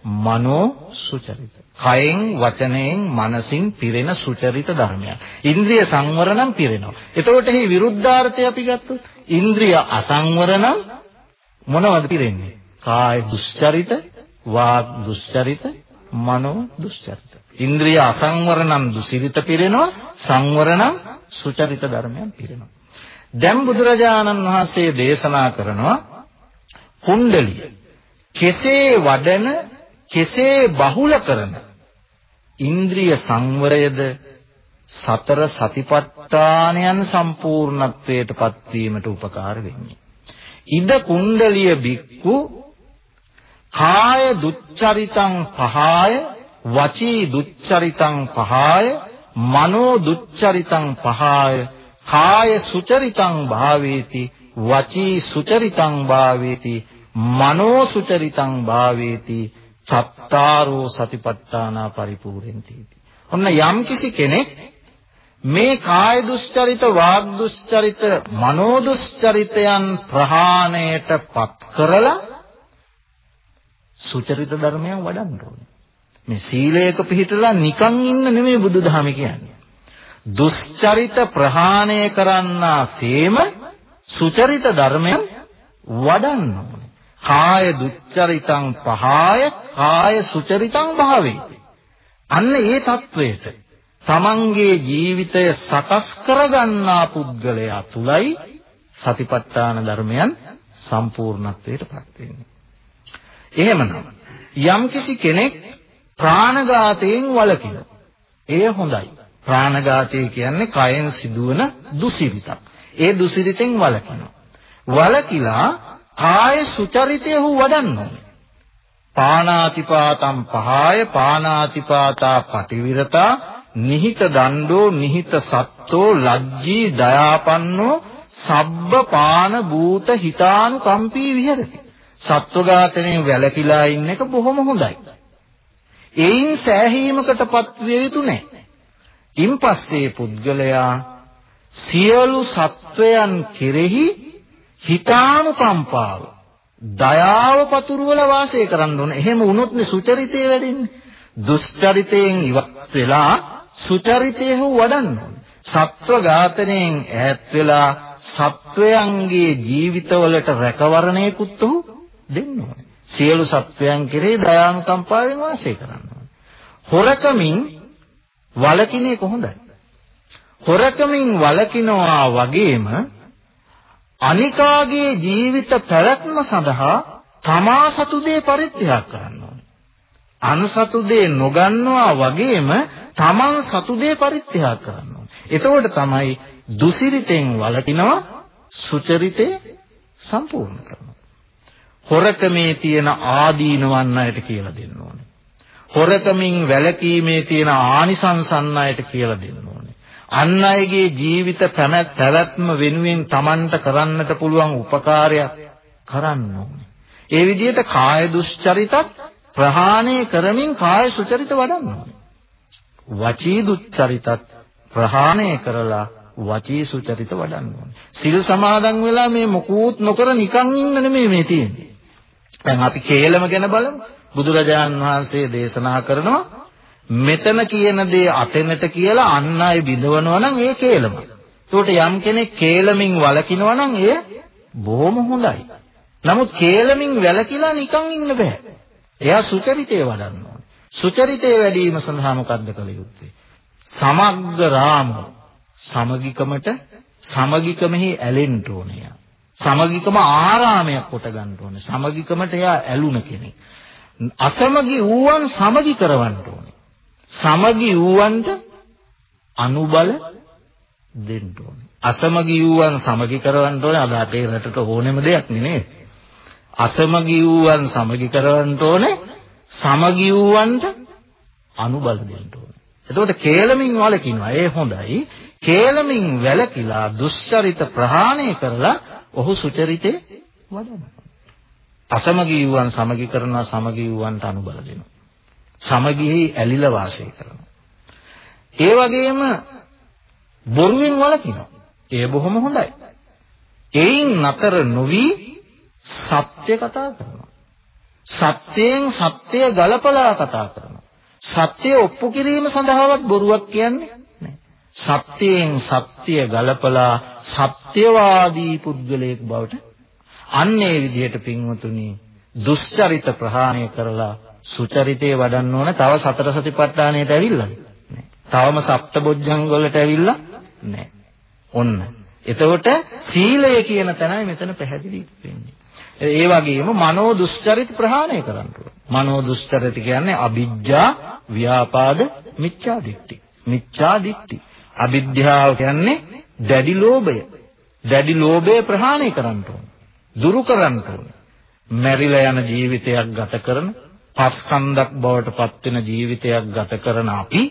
මනෝ සුචරිත. කයෙන්, වචනයෙන්, මනසින් පිරෙන සුචරිත ධර්මයන්. ඉන්ද්‍රිය සංවර නම් පිරෙනවා. එතකොට මේ විරුද්ධාර්ථය අපි ගත්තොත් ඉන්ද්‍රිය අසංවර නම් මොනවද පිරෙන්නේ? කාය දුස්චරිත, වාග් දුස්චරිත, මනෝ දුස්චරිත. ඉන්ද්‍රිය අසංවර නම් දුසිරිත පිරෙනවා, සංවර නම් සුචරිත ධර්මයන් පිරෙනවා. දැන් බුදුරජාණන් වහන්සේ දේශනා කරනවා කුණ්ඩලිය කෙසේ වඩන කෙසේ බහුල කරන ඉන්ද්‍රිය සංවරයද සතර සතිපට්ඨානයන් සම්පූර්ණත්වයට පත්වීමට උපකාර වෙන්නේ. ඉද කුණ්ඩලිය බික්කු කාය දුච්චරිතං පහාය වචී දුච්චරිතං පහාය මනෝ දුච්චරිතං පහාය කාය සුචරිතං භාවේති වචී සුචරිතං භාවේති මනෝ සුචරිතං භාවේති චත්තාරෝ සතිපට්ඨානා පරිපූර්ණති. ඔන්න යම්කිසි කෙනෙක් මේ කාය දුස්චරිත වාග් දුස්චරිත මනෝ දුස්චරිතයන් ප්‍රහාණයට පත් කරලා සුචරිත ධර්මයන් වඩන්න ඕනේ. මේ සීලයක පිළිපදලා නිකන් ඉන්න නෙමෙයි බුදුදහම කියන්නේ. දුස්චරිත ප්‍රහාණය කරන්නාseම සුචරිත ධර්මයන් වඩන්න ඕනේ. කාය දුච්චරිතං පහාය කාය සුචරිතං භාවේ. අන්න ඒ తත්වයට තමන්ගේ ජීවිතය සකස් කරගන්නා පුද්ගලයා තුලයි සතිපට්ඨාන ධර්මයන් සම්පූර්ණත්වයට පත් වෙන්නේ. එහෙමනම් යම්කිසි කෙනෙක් ප්‍රාණඝාතයෙන් වළකින. එය හොඳයි. ප්‍රාණඝාතය කියන්නේ කයෙන් සිදුවන දුසිරිතක්. ඒ දුසිරිතෙන් වළකිනවා. වළකිලා කාය සුචරිතය හු වඩන්න ඕනේ. පානාතිපාතම් පහාය පානාතිපාතා පටිවිරතා නිහිත දණ්ඩෝ නිහිත සත්තෝ ලජ්ජී දයාපන්නෝ සබ්බ පාන භූත හිතානුකම්පී විහෙරති. සත්ව ඝාතනයෙන් වැළකීලා ඉන්න එක බොහොම හොඳයි. එයින් සෑහීමකටපත් විය යුතු නැහැ. ඉන්පස්සේ පුද්ගලයා සියලු සත්වයන් කෙරෙහි හිතානුකම්පාව දයාව පතුරවල වාසය කරන්න ඕන. එහෙම වුණොත්නේ සුචරිතය වැඩෙන්නේ. දුෂ්චරිතයෙන් ඉවත් වෙලා සුචරිතය වඩන්න ඕන. සත්ව ඝාතනයෙන් ඈත් වෙලා සත්වයන්ගේ ජීවිතවලට රැකවරණයකුත් උ දෙන්න ඕනේ. සියලු සත්වයන් කෙරෙහි දයානුකම්පාවෙන් වාසය කරන්න ඕනේ. හොරකමින් වලකිනේ කොහොඳයි. හොරකමින් වලකිනවා වගේම අනිකාගේ ජීවිත පැවැත්ම සඳහා තමා සතු දේ පරිත්‍යාග කරන්න ඕනේ. අනසතු දේ නොගන්නවා වගේම තමන් සතු දේ පරිත්‍යාග කරන්න ඕනේ. එතකොට තමයි දුසිරිතෙන් වලකිනවා සුචරිතේ සම්පූර්ණ කරනවා. හොරකමේ තියෙන ආදීනවන් අයට කියලා දෙන්න ඕනේ. හොරකමින් වැළකීමේ තියෙන ආනිසංසන් අයට කියලා දෙන්න ඕනේ. අන් අයගේ ජීවිත පැවැත්ම වෙනුවෙන් Tamanට කරන්නට පුළුවන් උපකාරයක් කරන්න ඕනේ. ඒ විදිහට කාය දුස්චරිතත් ප්‍රහාණය කරමින් කාය සුචරිත වඩන්න ඕනේ. වචී දුස්චරිතත් ප්‍රහාණය කරලා වචී සුචරිත වඩන්න ඕනේ. සිල් සමාදන් වෙලා මේ මොකුත් නොකර නිකන් ඉන්න නෙමෙයි මේ තියෙන්නේ. දැන් අපි කේලම ගැන බලමු. බුදුරජාන් වහන්සේ දේශනා කරනවා මෙතන කියන දේ අතෙනට කියලා අන් අය බිඳවනවා නම් ඒ කේලම. ඒකට යම් කෙනෙක් කේලමින් වළකිනවා නම් එය බොහොම හොඳයි. නමුත් කේලමින් වැළකීලා නිකන් ඉන්න බෑ. එයා සුචරිතේ වඩන්න ඕනේ. සුචරිතේ වැඩි වීම සඳහා මොකද්ද කළ යුත්තේ? සමග්ගරාම සමගිකමට සමගිකමෙහි ඇලෙන්න ඕනේ. සමගිකම ආරාමයක් කොට ගන්න ඕනේ. සමගිකමට එයා ඇලුන කෙනෙක්. අසමගි වූවන් සමගි කරවන්න ඕනේ. සමගි වූවන්ට අනුබල දෙන්න ඕනේ. අසමගී වූවන් සමගි කරවන්න ඕනේ. අද අපේ රටට ඕනෙම දෙයක් නෙමෙයි. අසමගී වූවන් සමගි කරවන්න ඕනේ. සමගී වූවන්ට අනුබල දෙන්න ඕනේ. එතකොට කේලමින් වලකිනවා. ඒ හොඳයි. කේලමින් වැළකීලා දුෂ්චරිත ප්‍රහාණය කරලා ඔහු සුචරිතේ වඩනවා. අසමගී වූවන් සමගි කරනවා සමගී වූවන්ට අනුබල දෙනවා. සමගියේ ඇලිලා වාසය කරනවා. ඒ වගේම බොරුවෙන් වළකිනවා. ඒ බොහොම හොඳයි. එයින් නතර නොවි සත්‍ය කතා කරනවා. සත්‍යයෙන් සත්‍ය ගලපලා කතා කරනවා. සත්‍ය ඔප්පු කිරීම සඳහාවත් බොරුවක් කියන්නේ නැහැ. සත්‍යයෙන් සත්‍ය ගලපලා සත්‍යවාදී පුද්ගලයෙක් බවට අන්නේ විදිහට පින්වතුනි දුෂ්චරිත ප්‍රහාණය කරලා සුචරිතේ වඩන්න ඕන තව සතර සතිපට්ඨානයට ඇවිල්ලා. තවම සප්තබොජ්ජංග වලට ඇවිල්ලා නැහැ. ඔන්න. එතකොට සීලය කියන තැනයි මෙතන පැහැදිලි වෙන්නේ. ඒ වගේම මනෝ දුස්චරිත ප්‍රහාණය කරන්න ඕන. මනෝ දුස්චරිත කියන්නේ අවිජ්ජා, ව්‍යාපාද, මිච්ඡා දිට්ඨි. මිච්ඡා දිට්ඨි. අවිද්‍යාව කියන්නේ දැඩි ලෝභය. දැඩි ලෝභය ප්‍රහාණය කරන්න ඕන. දුරු කරන්න ඕන. මැරිලා යන ජීවිතයක් ගත කරන, පස්කන්ධක් බවට පත් වෙන ජීවිතයක් ගත කරන අපි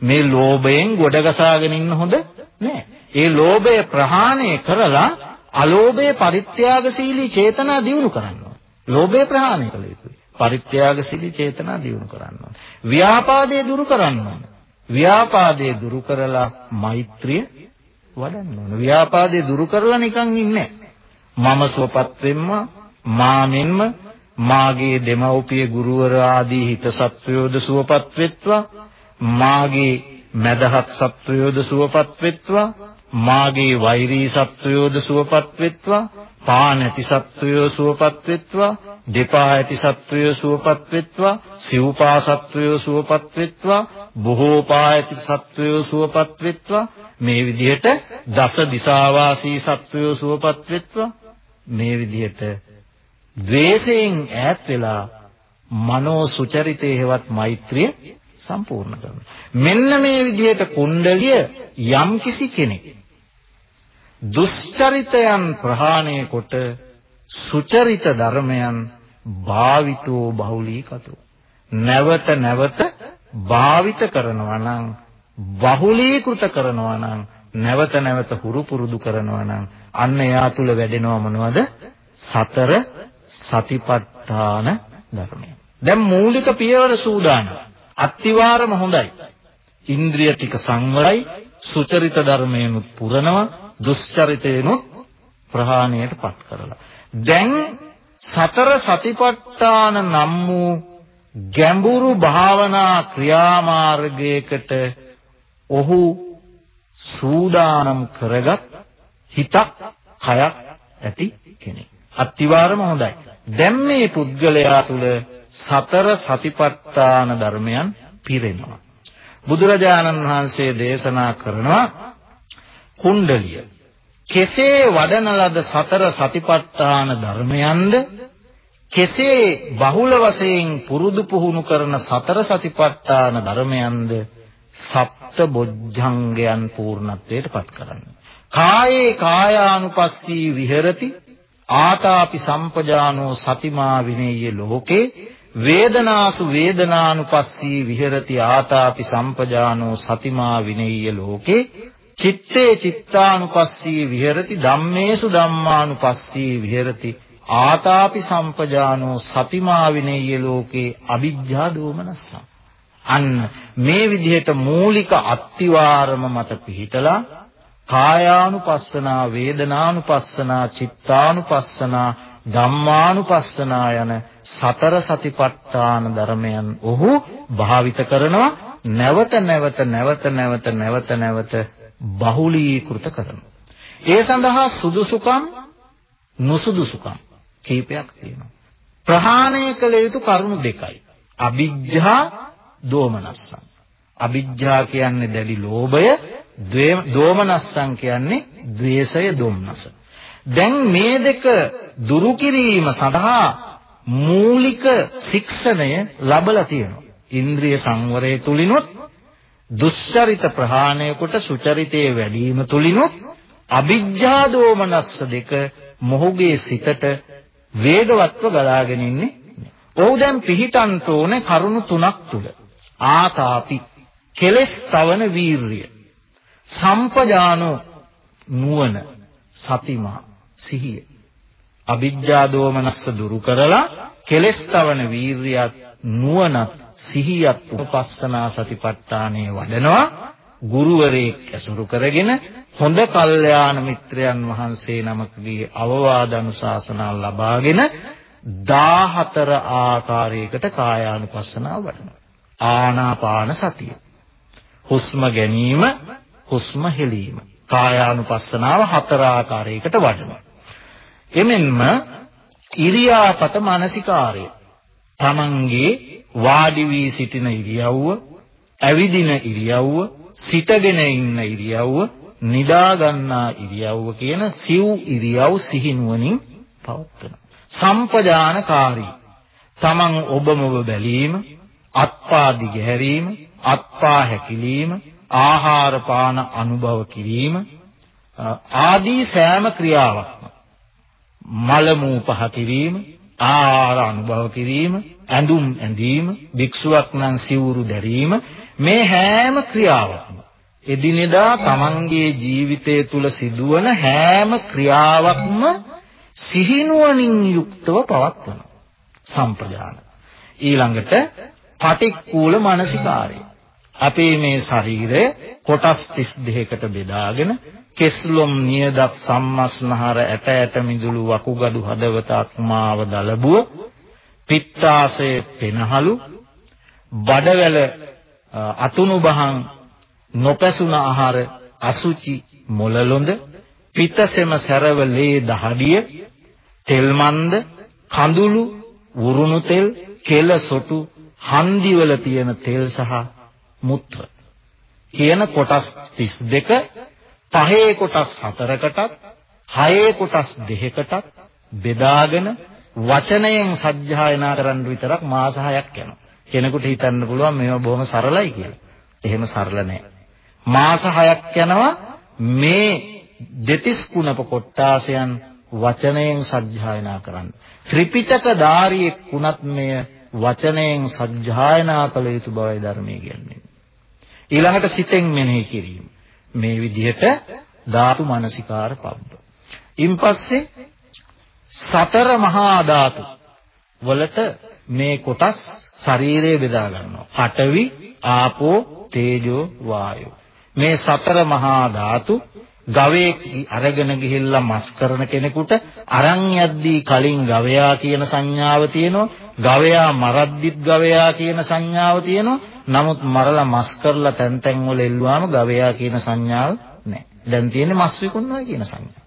මේ ලෝභයෙන් ගොඩගසාගෙන ඉන්න හොඳ නෑ. ඒ ලෝභය ප්‍රහාණය කරලා අලෝභය පරිත්‍යාගශීලී චේතනා දියුණු කරන්න ඕනේ. ලෝභය ප්‍රහාණය කළ යුතුයි. පරිත්‍යාගශීලී චේතනා දියුණු කරන්න ඕනේ. ව්‍යාපාදයේ දුරු කරන්න ඕනේ. ව්‍යාපාදයේ දුරු කරලා මෛත්‍රිය වඩන්න ඕනේ. ව්‍යාපාදයේ දුරු කරලා නිකන් ඉන්නේ මම සුවපත් වෙන්න මාමින්ම මාගේ දෙමව්පිය ගුරුවර ආදී හිත සත්වයෝද සුවපත් වෙත්වා මාගේ මදහත් සත්වයෝද සුවපත් වෙත්වා මාගේ වෛරී සත්වයෝද සුවපත් වෙත්වා පා නැති සත්වයෝ සුවපත් වෙත්වා දෙපා ඇති සත්වයෝ සුවපත් වෙත්වා සිව්පා සත්වයෝ සුවපත් වෙත්වා බොහෝ පා ඇති සත්වයෝ සුවපත් වෙත්වා මේ විදිහට දස දිසාවාසී සත්වයෝ සුවපත් වෙත්වා මේ විදිහට ද්වේෂයෙන් ඈත් වෙලා මනෝ සුචරිතේ හෙවත් මෛත්‍රිය සම්පූර්ණ කරනවා. මෙන්න මේ විදිහට කුණ්ඩලිය යම්කිසි කෙනෙක් දුෂ්චරිතයන් ප්‍රහාණය කොට සුචරිත ධර්මයන් භාවිතෝ බහුලීකතෝ නැවත නැවත භාවිත කරනවා නම් බහුලීකృత කරනවා නම් නැවත නැවත හුරු පුරුදු කරනවා නම් අන්න එයා තුල වැඩෙනව මොනවද සතර සතිපට්ඨාන ධර්මය දැන් මූලික පියවර සූදානම් අත්තිවාරම හොඳයි. ඉන්ද්‍රිය ටික සංවරයි, සුචරිත ධර්මයනුත් පුරනවා, දුස්චරිතයනුත් ප්‍රහාණයටපත් කරලා. දැන් සතර සතිපට්ඨාන නම් වූ ගැඹුරු භාවනා ක්‍රියාමාර්ගයකට ඔහු සූදානම් කරගත් හිතක් කයක් ඇති කෙනෙක්. අත්තිවාරම හොඳයි. දැන් මේ පුද්ගලයා තුල සතර සතිපට්ඨාන ධර්මයන් පිරෙනවා. බුදුරජාණන් වහන්සේ දේශනා කරනවා කුණ්ඩලිය. කෙසේ වඩන ලද සතර සතිපට්ඨාන ධර්මයන්ද කෙසේ බහුල වශයෙන් පුරුදු පුහුණු කරන සතර සතිපට්ඨාන ධර්මයන්ද සප්ත බොජ්ජංගයන් පූර්ණත්වයට පත් කරන්නේ. කායේ කායානුපස්සී විහෙරති ආතාපි සම්පජානෝ සතිමා විනේය ලෝකේ වේදනාසු වේදනානුපස්සී විහෙරති ආතාපි සම්පජානෝ සතිමා විනෙය්‍ය ලෝකේ චිත්තේ චිත්තානුපස්සී විහෙරති ධම්මේසු ධම්මානුපස්සී විහෙරති ආතාපි සම්පජානෝ සතිමා විනෙය්‍ය ලෝකේ අවිජ්ජා දෝමනස්සං. අන්න මේ විදිහට මූලික අත්තිවාරම මත පිහිටලා කායානුපස්සනා වේදනානුපස්සනා චිත්තානුපස්සනා ධම්මානුපස්සනා යන සතර සතිපට්ඨාන ධර්මයන් ඔහු භාවිත කරනවා නැවත නැවත නැවත නැවත නැවත නැවත බහුලීකృత කරනවා. ඒ සඳහා සුදුසුකම් නුසුදුසුකම් කීපයක් තියෙනවා. ප්‍රහාණය කළ යුතු කරුණු දෙකයි. අවිජ්ජා දෝමනස්සං. අවිජ්ජා කියන්නේ දැඩි ලෝභය, දෝමනස්සං කියන්නේ ද්වේෂය, දොම්නස. දැන් මේ දෙක දුරු කිරීම සඳහා මූලික ශික්ෂණය ලැබලා තියෙනවා. ඉන්ද්‍රිය සංවරය තුලිනුත් දුෂ්චරිත ප්‍රහාණය කොට සුචරිතයේ වැඩිම තුලිනුත් අවිජ්ජා දෝමනස්ස දෙක මොහුගේ සිතට වේගවත්ව ගලාගෙන ඉන්නේ. ඔහු දැන් පිහිටන්ට ඕනේ කරුණු තුනක් තුල. ආතාපි කෙලස් තවන වීරිය. සම්පජානෝ නුවණ සතිමා සිහිය. අවිජ්ජා දෝමනස්ස දුරු කරලා කෙලස් තවන වීරියත් නුවණත් සිහියත් උපපස්සනා සතිපට්ඨානයේ වඩනවා ගුරුවරයෙක් ඇසුරු කරගෙන හොඳ කල්යාණ මිත්‍රයන් වහන්සේ නමකගේ අවවාද අනුශාසනා ලබාගෙන 14 ආකාරයකට කායානුපස්සනාව වඩනවා. ආනාපාන සතිය. හුස්ම ගැනීම, හුස්ම හෙලීම. කායානුපස්සනාව හතර ආකාරයකට වඩනවා. එමෙන්ම ඉරියාපත මානසිකාර්ය. තමන්ගේ වාඩි වී සිටින ඉරියව්ව, ඇවිදින ඉරියව්ව, සිටගෙන ඉන්න ඉරියව්ව, නිදා ගන්නා ඉරියව්ව කියන සිව් ඉරියව් සිහිනුවණින් පවත්වනවා. සම්පජානකාරී. තමන් ඔබම ඔබ බැලීම, අත්පා දිගහැරීම, අත්පා හැකිලිම, ආහාර පාන අනුභව කිරීම ආදී සෑම ක්‍රියාවක්ම. මල මූපහ කිරීම, ආහාර අනුභව කිරීම, ඇඳුම් ඇඳීම, භික්ෂුවක් නම් සිවුරු දැරීම මේ හැම ක්‍රියාවක්ම. එදිනෙදා තමන්ගේ ජීවිතය තුළ සිදුවන හැම ක්‍රියාවක්ම සිහිනුවණින් යුක්තව පවත්වන සම්ප්‍රදාන. ඊළඟට පටික්කුල මානසිකාරය. අපේ මේ ශරීරය කොටස් 32කට බෙදාගෙන කෙස්ලොම් නියදත් සම්මස්නහර ඇට ඇට මිදුළු වකුගඩු හදවත අක්මාව දලබුව පිත්තාසය පෙනහලු බඩවැල අතුණු බහන් නොපැසුන ආහාර අසුචි මොළලොඳ පිතසෙම සැරව ලේ දහඩිය තෙල් මන්ද කඳුළු උරුණු තෙල් කෙල සොටු හන්දිවල තියෙන තෙල් සහ මුත්‍ර කියන කොටස් 32 පහේ කොටස් හතරකටත් හයේ කොටස් දෙකකටත් බෙදාගෙන වචනයෙන් සජ්ජායනා කරන්න විතරක් මාස 6ක් යනවා. කෙනෙකුට හිතන්න පුළුවන් මේවා බොහොම සරලයි කියලා. එහෙම සරල නෑ. මාස 6ක් යනවා මේ දෙතිස් කුණප කොට්ටාසයන් වචනයෙන් සජ්ජායනා කරන්න. ත්‍රිපිටක ධාරියෙක් වුණත් මෙය වචනයෙන් සජ්ජායනා කළ යුතු බවයි ධර්මයේ කියන්නේ. ඊළඟට සිතෙන් මෙනෙහි කිරීම. මේ විදිහට ධාතු මනසිකාර පබ්බ. ඉන්පස්සේ සතර මහා ධාතු වලට මේ කොටස් ශරීරය බෙදා ගන්නවා. පඨවි, ආපෝ, තේජෝ, වායෝ. මේ සතර මහා ධාතු ගවයෙක් අරගෙන ගිහිල්ලා මස් කරන කෙනෙකුට අරන් යද්දී කලින් ගවයා කියන සංඥාව තියෙනවා. ගවයා මරද්දිත් ගවයා කියන සංඥාව තියෙනවා. නමුත් මරලා මස් කරලා තැන් තැන් වල එල්ලුවාම ගවයා කියන සංඥාව නැහැ. දැන් තියෙන්නේ මස් විකුණනවා කියන සංඥාව.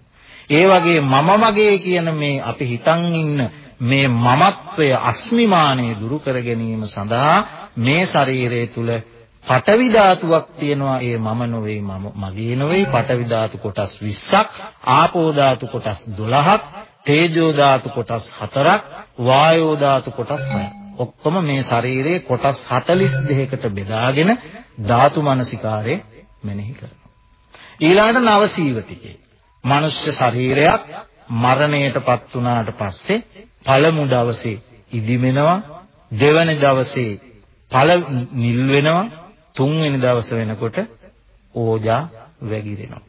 ඒ වගේ මම මගේ කියන මේ අපි හිතන් ඉන්න මේ මමත්වය අස්මිමානය දුරු කර ගැනීම සඳහා මේ ශරීරය තුල පටවි ධාතුවක් තියෙනවා ඒ මම නොවේ මම මගේ නොවේ පටවි ධාතු කොටස් 20ක් ආපෝ ධාතු කොටස් 12ක් තේජෝ ධාතු කොටස් 4ක් වායෝ ධාතු කොටස් 6ක් ඔක්කොම මේ ශරීරයේ කොටස් 42කට බෙදාගෙන ධාතු මනසිකාරය මෙනෙහි කරනවා. ඊළඟට නවසීවතිකේ. මනුෂ්‍ය ශරීරයක් මරණයටපත් වුණාට පස්සේ පළමු දවසේ ඉදිමෙනවා, දෙවන දවසේ පළ නිල් වෙනවා, තුන්වෙනි දවස වෙනකොට ඕජා වැగిරෙනවා.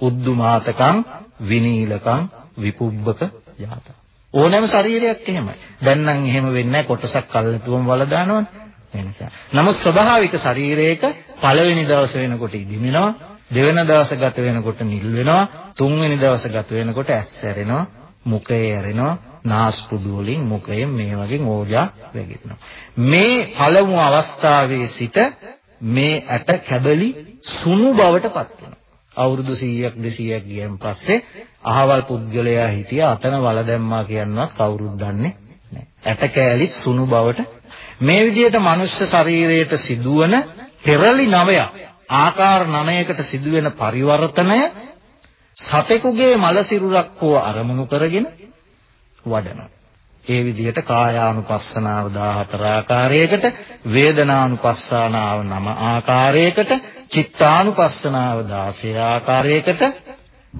උද්දුමාතකං විනීලකං විපුබ්බක ජාතක ඕනෑම ශරීරයක් එහෙමයි. දැන් නම් එහෙම වෙන්නේ නැහැ කොටසක් කල්ලාතුවම වල දානවනේ. ඒ නිසා. නමුත් ස්වභාවික ශරීරයක පළවෙනි දවස වෙනකොට ඉදිමිනවා, දෙවෙනි දවස ගත වෙනකොට නිල් වෙනවා, තුන්වෙනි දවස ගත වෙනකොට ඇස් ඇරෙනවා, මුඛය ඇරෙනවා, නාස්පුඩු වලින් මුඛයෙන් මේ වගේ ඕජා වැగిරෙනවා. මේ පළමු අවස්ථාවේ සිට මේ ඇට කැබලි සුණු බවට පත් වෙනවා. අවුරුදු 100ක් 200ක් ගියන් පස්සේ අහවල් පුද්ගලයා හිටියා අතන වල දැම්මා කියනවත් කවුරුත් දන්නේ නැහැ. ඇට කෑලිත් සුණු බවට මේ විදිහට මනුෂ්‍ය ශරීරයට සිදුවන පෙරලි නවයක් ආකාර නවයකට සිදුවෙන පරිවර්තනය සතෙකුගේ මල සිරුරක් හෝ අරමුණු කරගෙන වඩනවා. ඒ විදිහට කායානුපස්සනාව 14 ආකාරයකට, වේදනානුපස්සනාව 9 ආකාරයකට, චිත්තානුපස්සනාව 16 ආකාරයකට,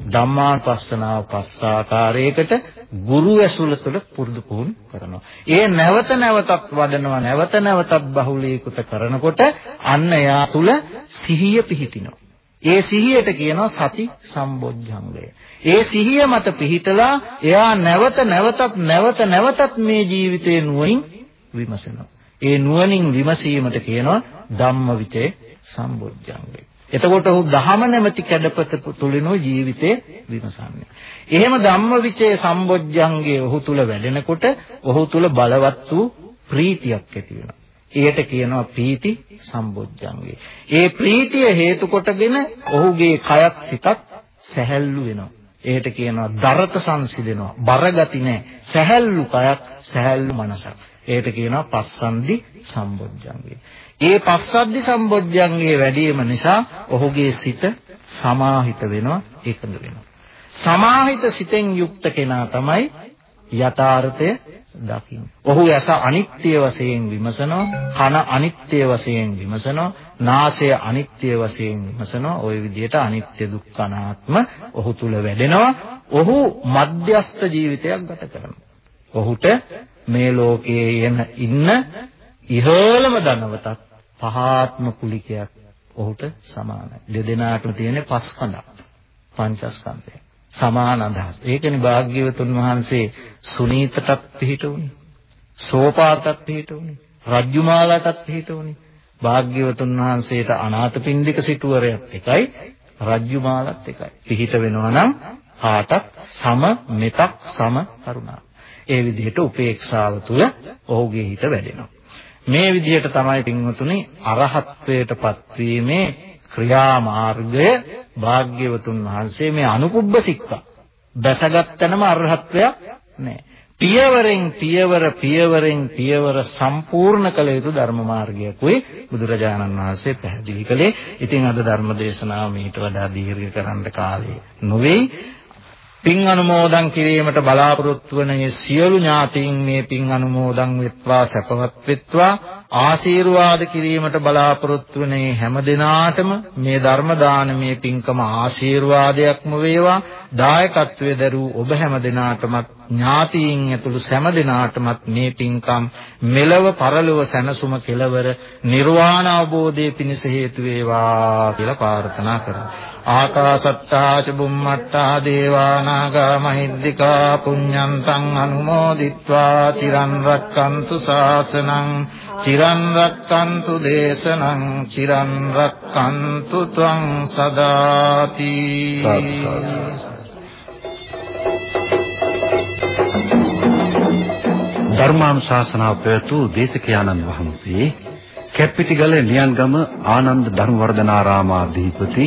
ධම්මානුපස්සනාව 5 ආකාරයකට ගුරු ඇසුර තුළ පුරුදු පුහුණු කරනවා. ඒ නැවත නැවතත් වඩනවා නැවත නැවතත් බහුලීකృత කරනකොට අන්න එයා තුළ සිහිය පිහිටිනවා. ඒ සිහියට කියනවා සති සම්බොජ්ජංගය. ඒ සිහිය මත පිහිටලා එයා නැවත නැවතත් නැවත නැවතත් මේ ජීවිතේ නුවණින් විමසනවා. ඒ නුවණින් විමසීමට කියනවා ධම්මවිචේ සම්බොජ්ජංගය. එතකොට ඔහු දහම නැමැති කැඩපත තුලිනෝ ජීවිතේ විමසන්නේ. එහෙම ධම්මවිචේ සම්බොජ්ජංගයේ ඔහු තුල වැඩෙනකොට ඔහු තුල බලවත් වූ ප්‍රීතියක් ඇති වෙනවා. ඒට කියනවා ප්‍රීති සම්බොජ්ජංගේ. ඒ ප්‍රීතිය හේතු කොටගෙන ඔහුගේ කයත් සිතත් සැහැල්ලු වෙනවා. ඒට කියනවා දරත සංසිඳෙනවා. බරගති නැහැ. සැහැල්ලු කයක්, සැහැල්ලු මනසක්. ඒට කියනවා පස්සන්දි සම්බොජ්ජංගේ. ඒ පස්සද්දි සම්බොජ්ජංගේ වැඩිම නිසා ඔහුගේ සිත සමාහිත වෙනවා, ඒකඳ වෙනවා. සමාහිත සිතෙන් යුක්ත කෙනා තමයි යථාර්ථය දකින්න. ඔහු ඇස අනිත්‍ය වශයෙන් විමසනවා, කන අනිත්‍ය වශයෙන් විමසනවා, නාසය අනිත්‍ය වශයෙන් විමසනවා. ওই විදිහට අනිත්‍ය දුක්ඛ අනාත්ම ඔහු තුල වැඩෙනවා. ඔහු මධ්‍යස්ත ජීවිතයක් ගත කරනවා. ඔහුට මේ ලෝකයේ යන ඉන්න ඉහළම ධනවතක් පහාත්ම කුලිකයක් ඔහුට සමානයි. දෙදෙනාටම තියෙන පස්කඳක්. පංචස්කන්ධය. සමාන අදහස්. ඒකනේ භාග්‍යවතුන් වහන්සේ සුනීතටත් පිළිටුනේ. සෝපාතත් පිළිටුනේ. රජ්ජුමාලාටත් පිළිටුනේ. භාග්‍යවතුන් වහන්සේට අනාථපිණ්ඩික සිටුවරයත් එකයි රජ්ජුමාලත් එකයි. පිහිට වෙනවා නම් කාටත් සම මෙතක් සම කරුණා. ඒ විදිහට උපේක්ෂාව තුළ ඔහුගේ හිත වැඩෙනවා. මේ විදිහට තමයි පින්වතුනි අරහත්ත්වයටපත් වීමේ ක්‍රියාමාර්ගය භාග්‍යවතුන් වහන්සේ මේ අනුකුබ්බ සික්ඛා දැසගත්තනම අරහත්ත්වයක් නෑ. පියවරෙන් පියවර පියවරෙන් පියවර සම්පූර්ණ කළ යුතු ධර්ම මාර්ගයකුයි බුදුරජාණන් වහන්සේ පැහැදිලි කළේ. ඉතින් අද ධර්ම දේශනාව මීට වඩා දීර්ඝ කරන්න කාලය නොවේ. පින් අනුමෝදන් කිරීමට බලාපොරොත්තු වන මේ සියලු ඥාතීන් මේ පින් අනුමෝදන් වෙත්වා සැපවත් වෙත්වා ආශිර්වාද කිරීමට බලාපොරොත්තු වන හැම දිනාටම මේ ධර්ම දානමේ පින්කම ආශිර්වාදයක්ම වේවා. දායකත්වයේ දරූ ඔබ හැම දිනාටමත් ඥාතීන් ඇතුළු සෑම දිනාටමත් මේ පින්කම් මෙලව පරලොව සැනසුම කෙලවර නිර්වාණ අවබෝධයේ පිණිස හේතු වේවා කියලා ප්‍රාර්ථනා කරමු. ආකාසත්තා ච බුම්මත්තා දේවා නාග මහිද්దికා පුඤ්ඤන්තං අනුමෝදිත්වා චිරන් රක්칸තු ශාසනං චිරන් රක්칸තු දේශනං චිරන් රක්칸තු ත්වං සදාති. ධර්මානුශාසනාව ප්‍රයතු දේශකයාණන් වහන්සේ කැප්පිටිගල නියංගම ආනන්ද ධර්මවර්ධනාරාමාධිපති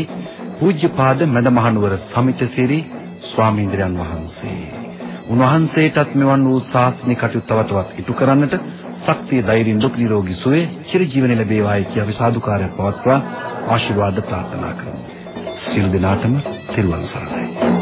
පූජ්‍යපාද මඩමහනුවර සමිතසිරි ස්වාමීන්ද්‍රයන් වහන්සේ. උන්වහන්සේටත් මෙවන් වූ ශාස්ත්‍රීය කටයුතු තව තවත් ඉටු කරන්නට ශක්තිය ධෛර්යයෙන් දුක් නිරෝගී සුවය චිරජීවන ලැබේවායි කියා අපි සාදුකාරයක් පවත්වා ආශිර්වාද ප්‍රාර්ථනා කරමු. සියලු දෙනාටම සිරුවන් සරණයි.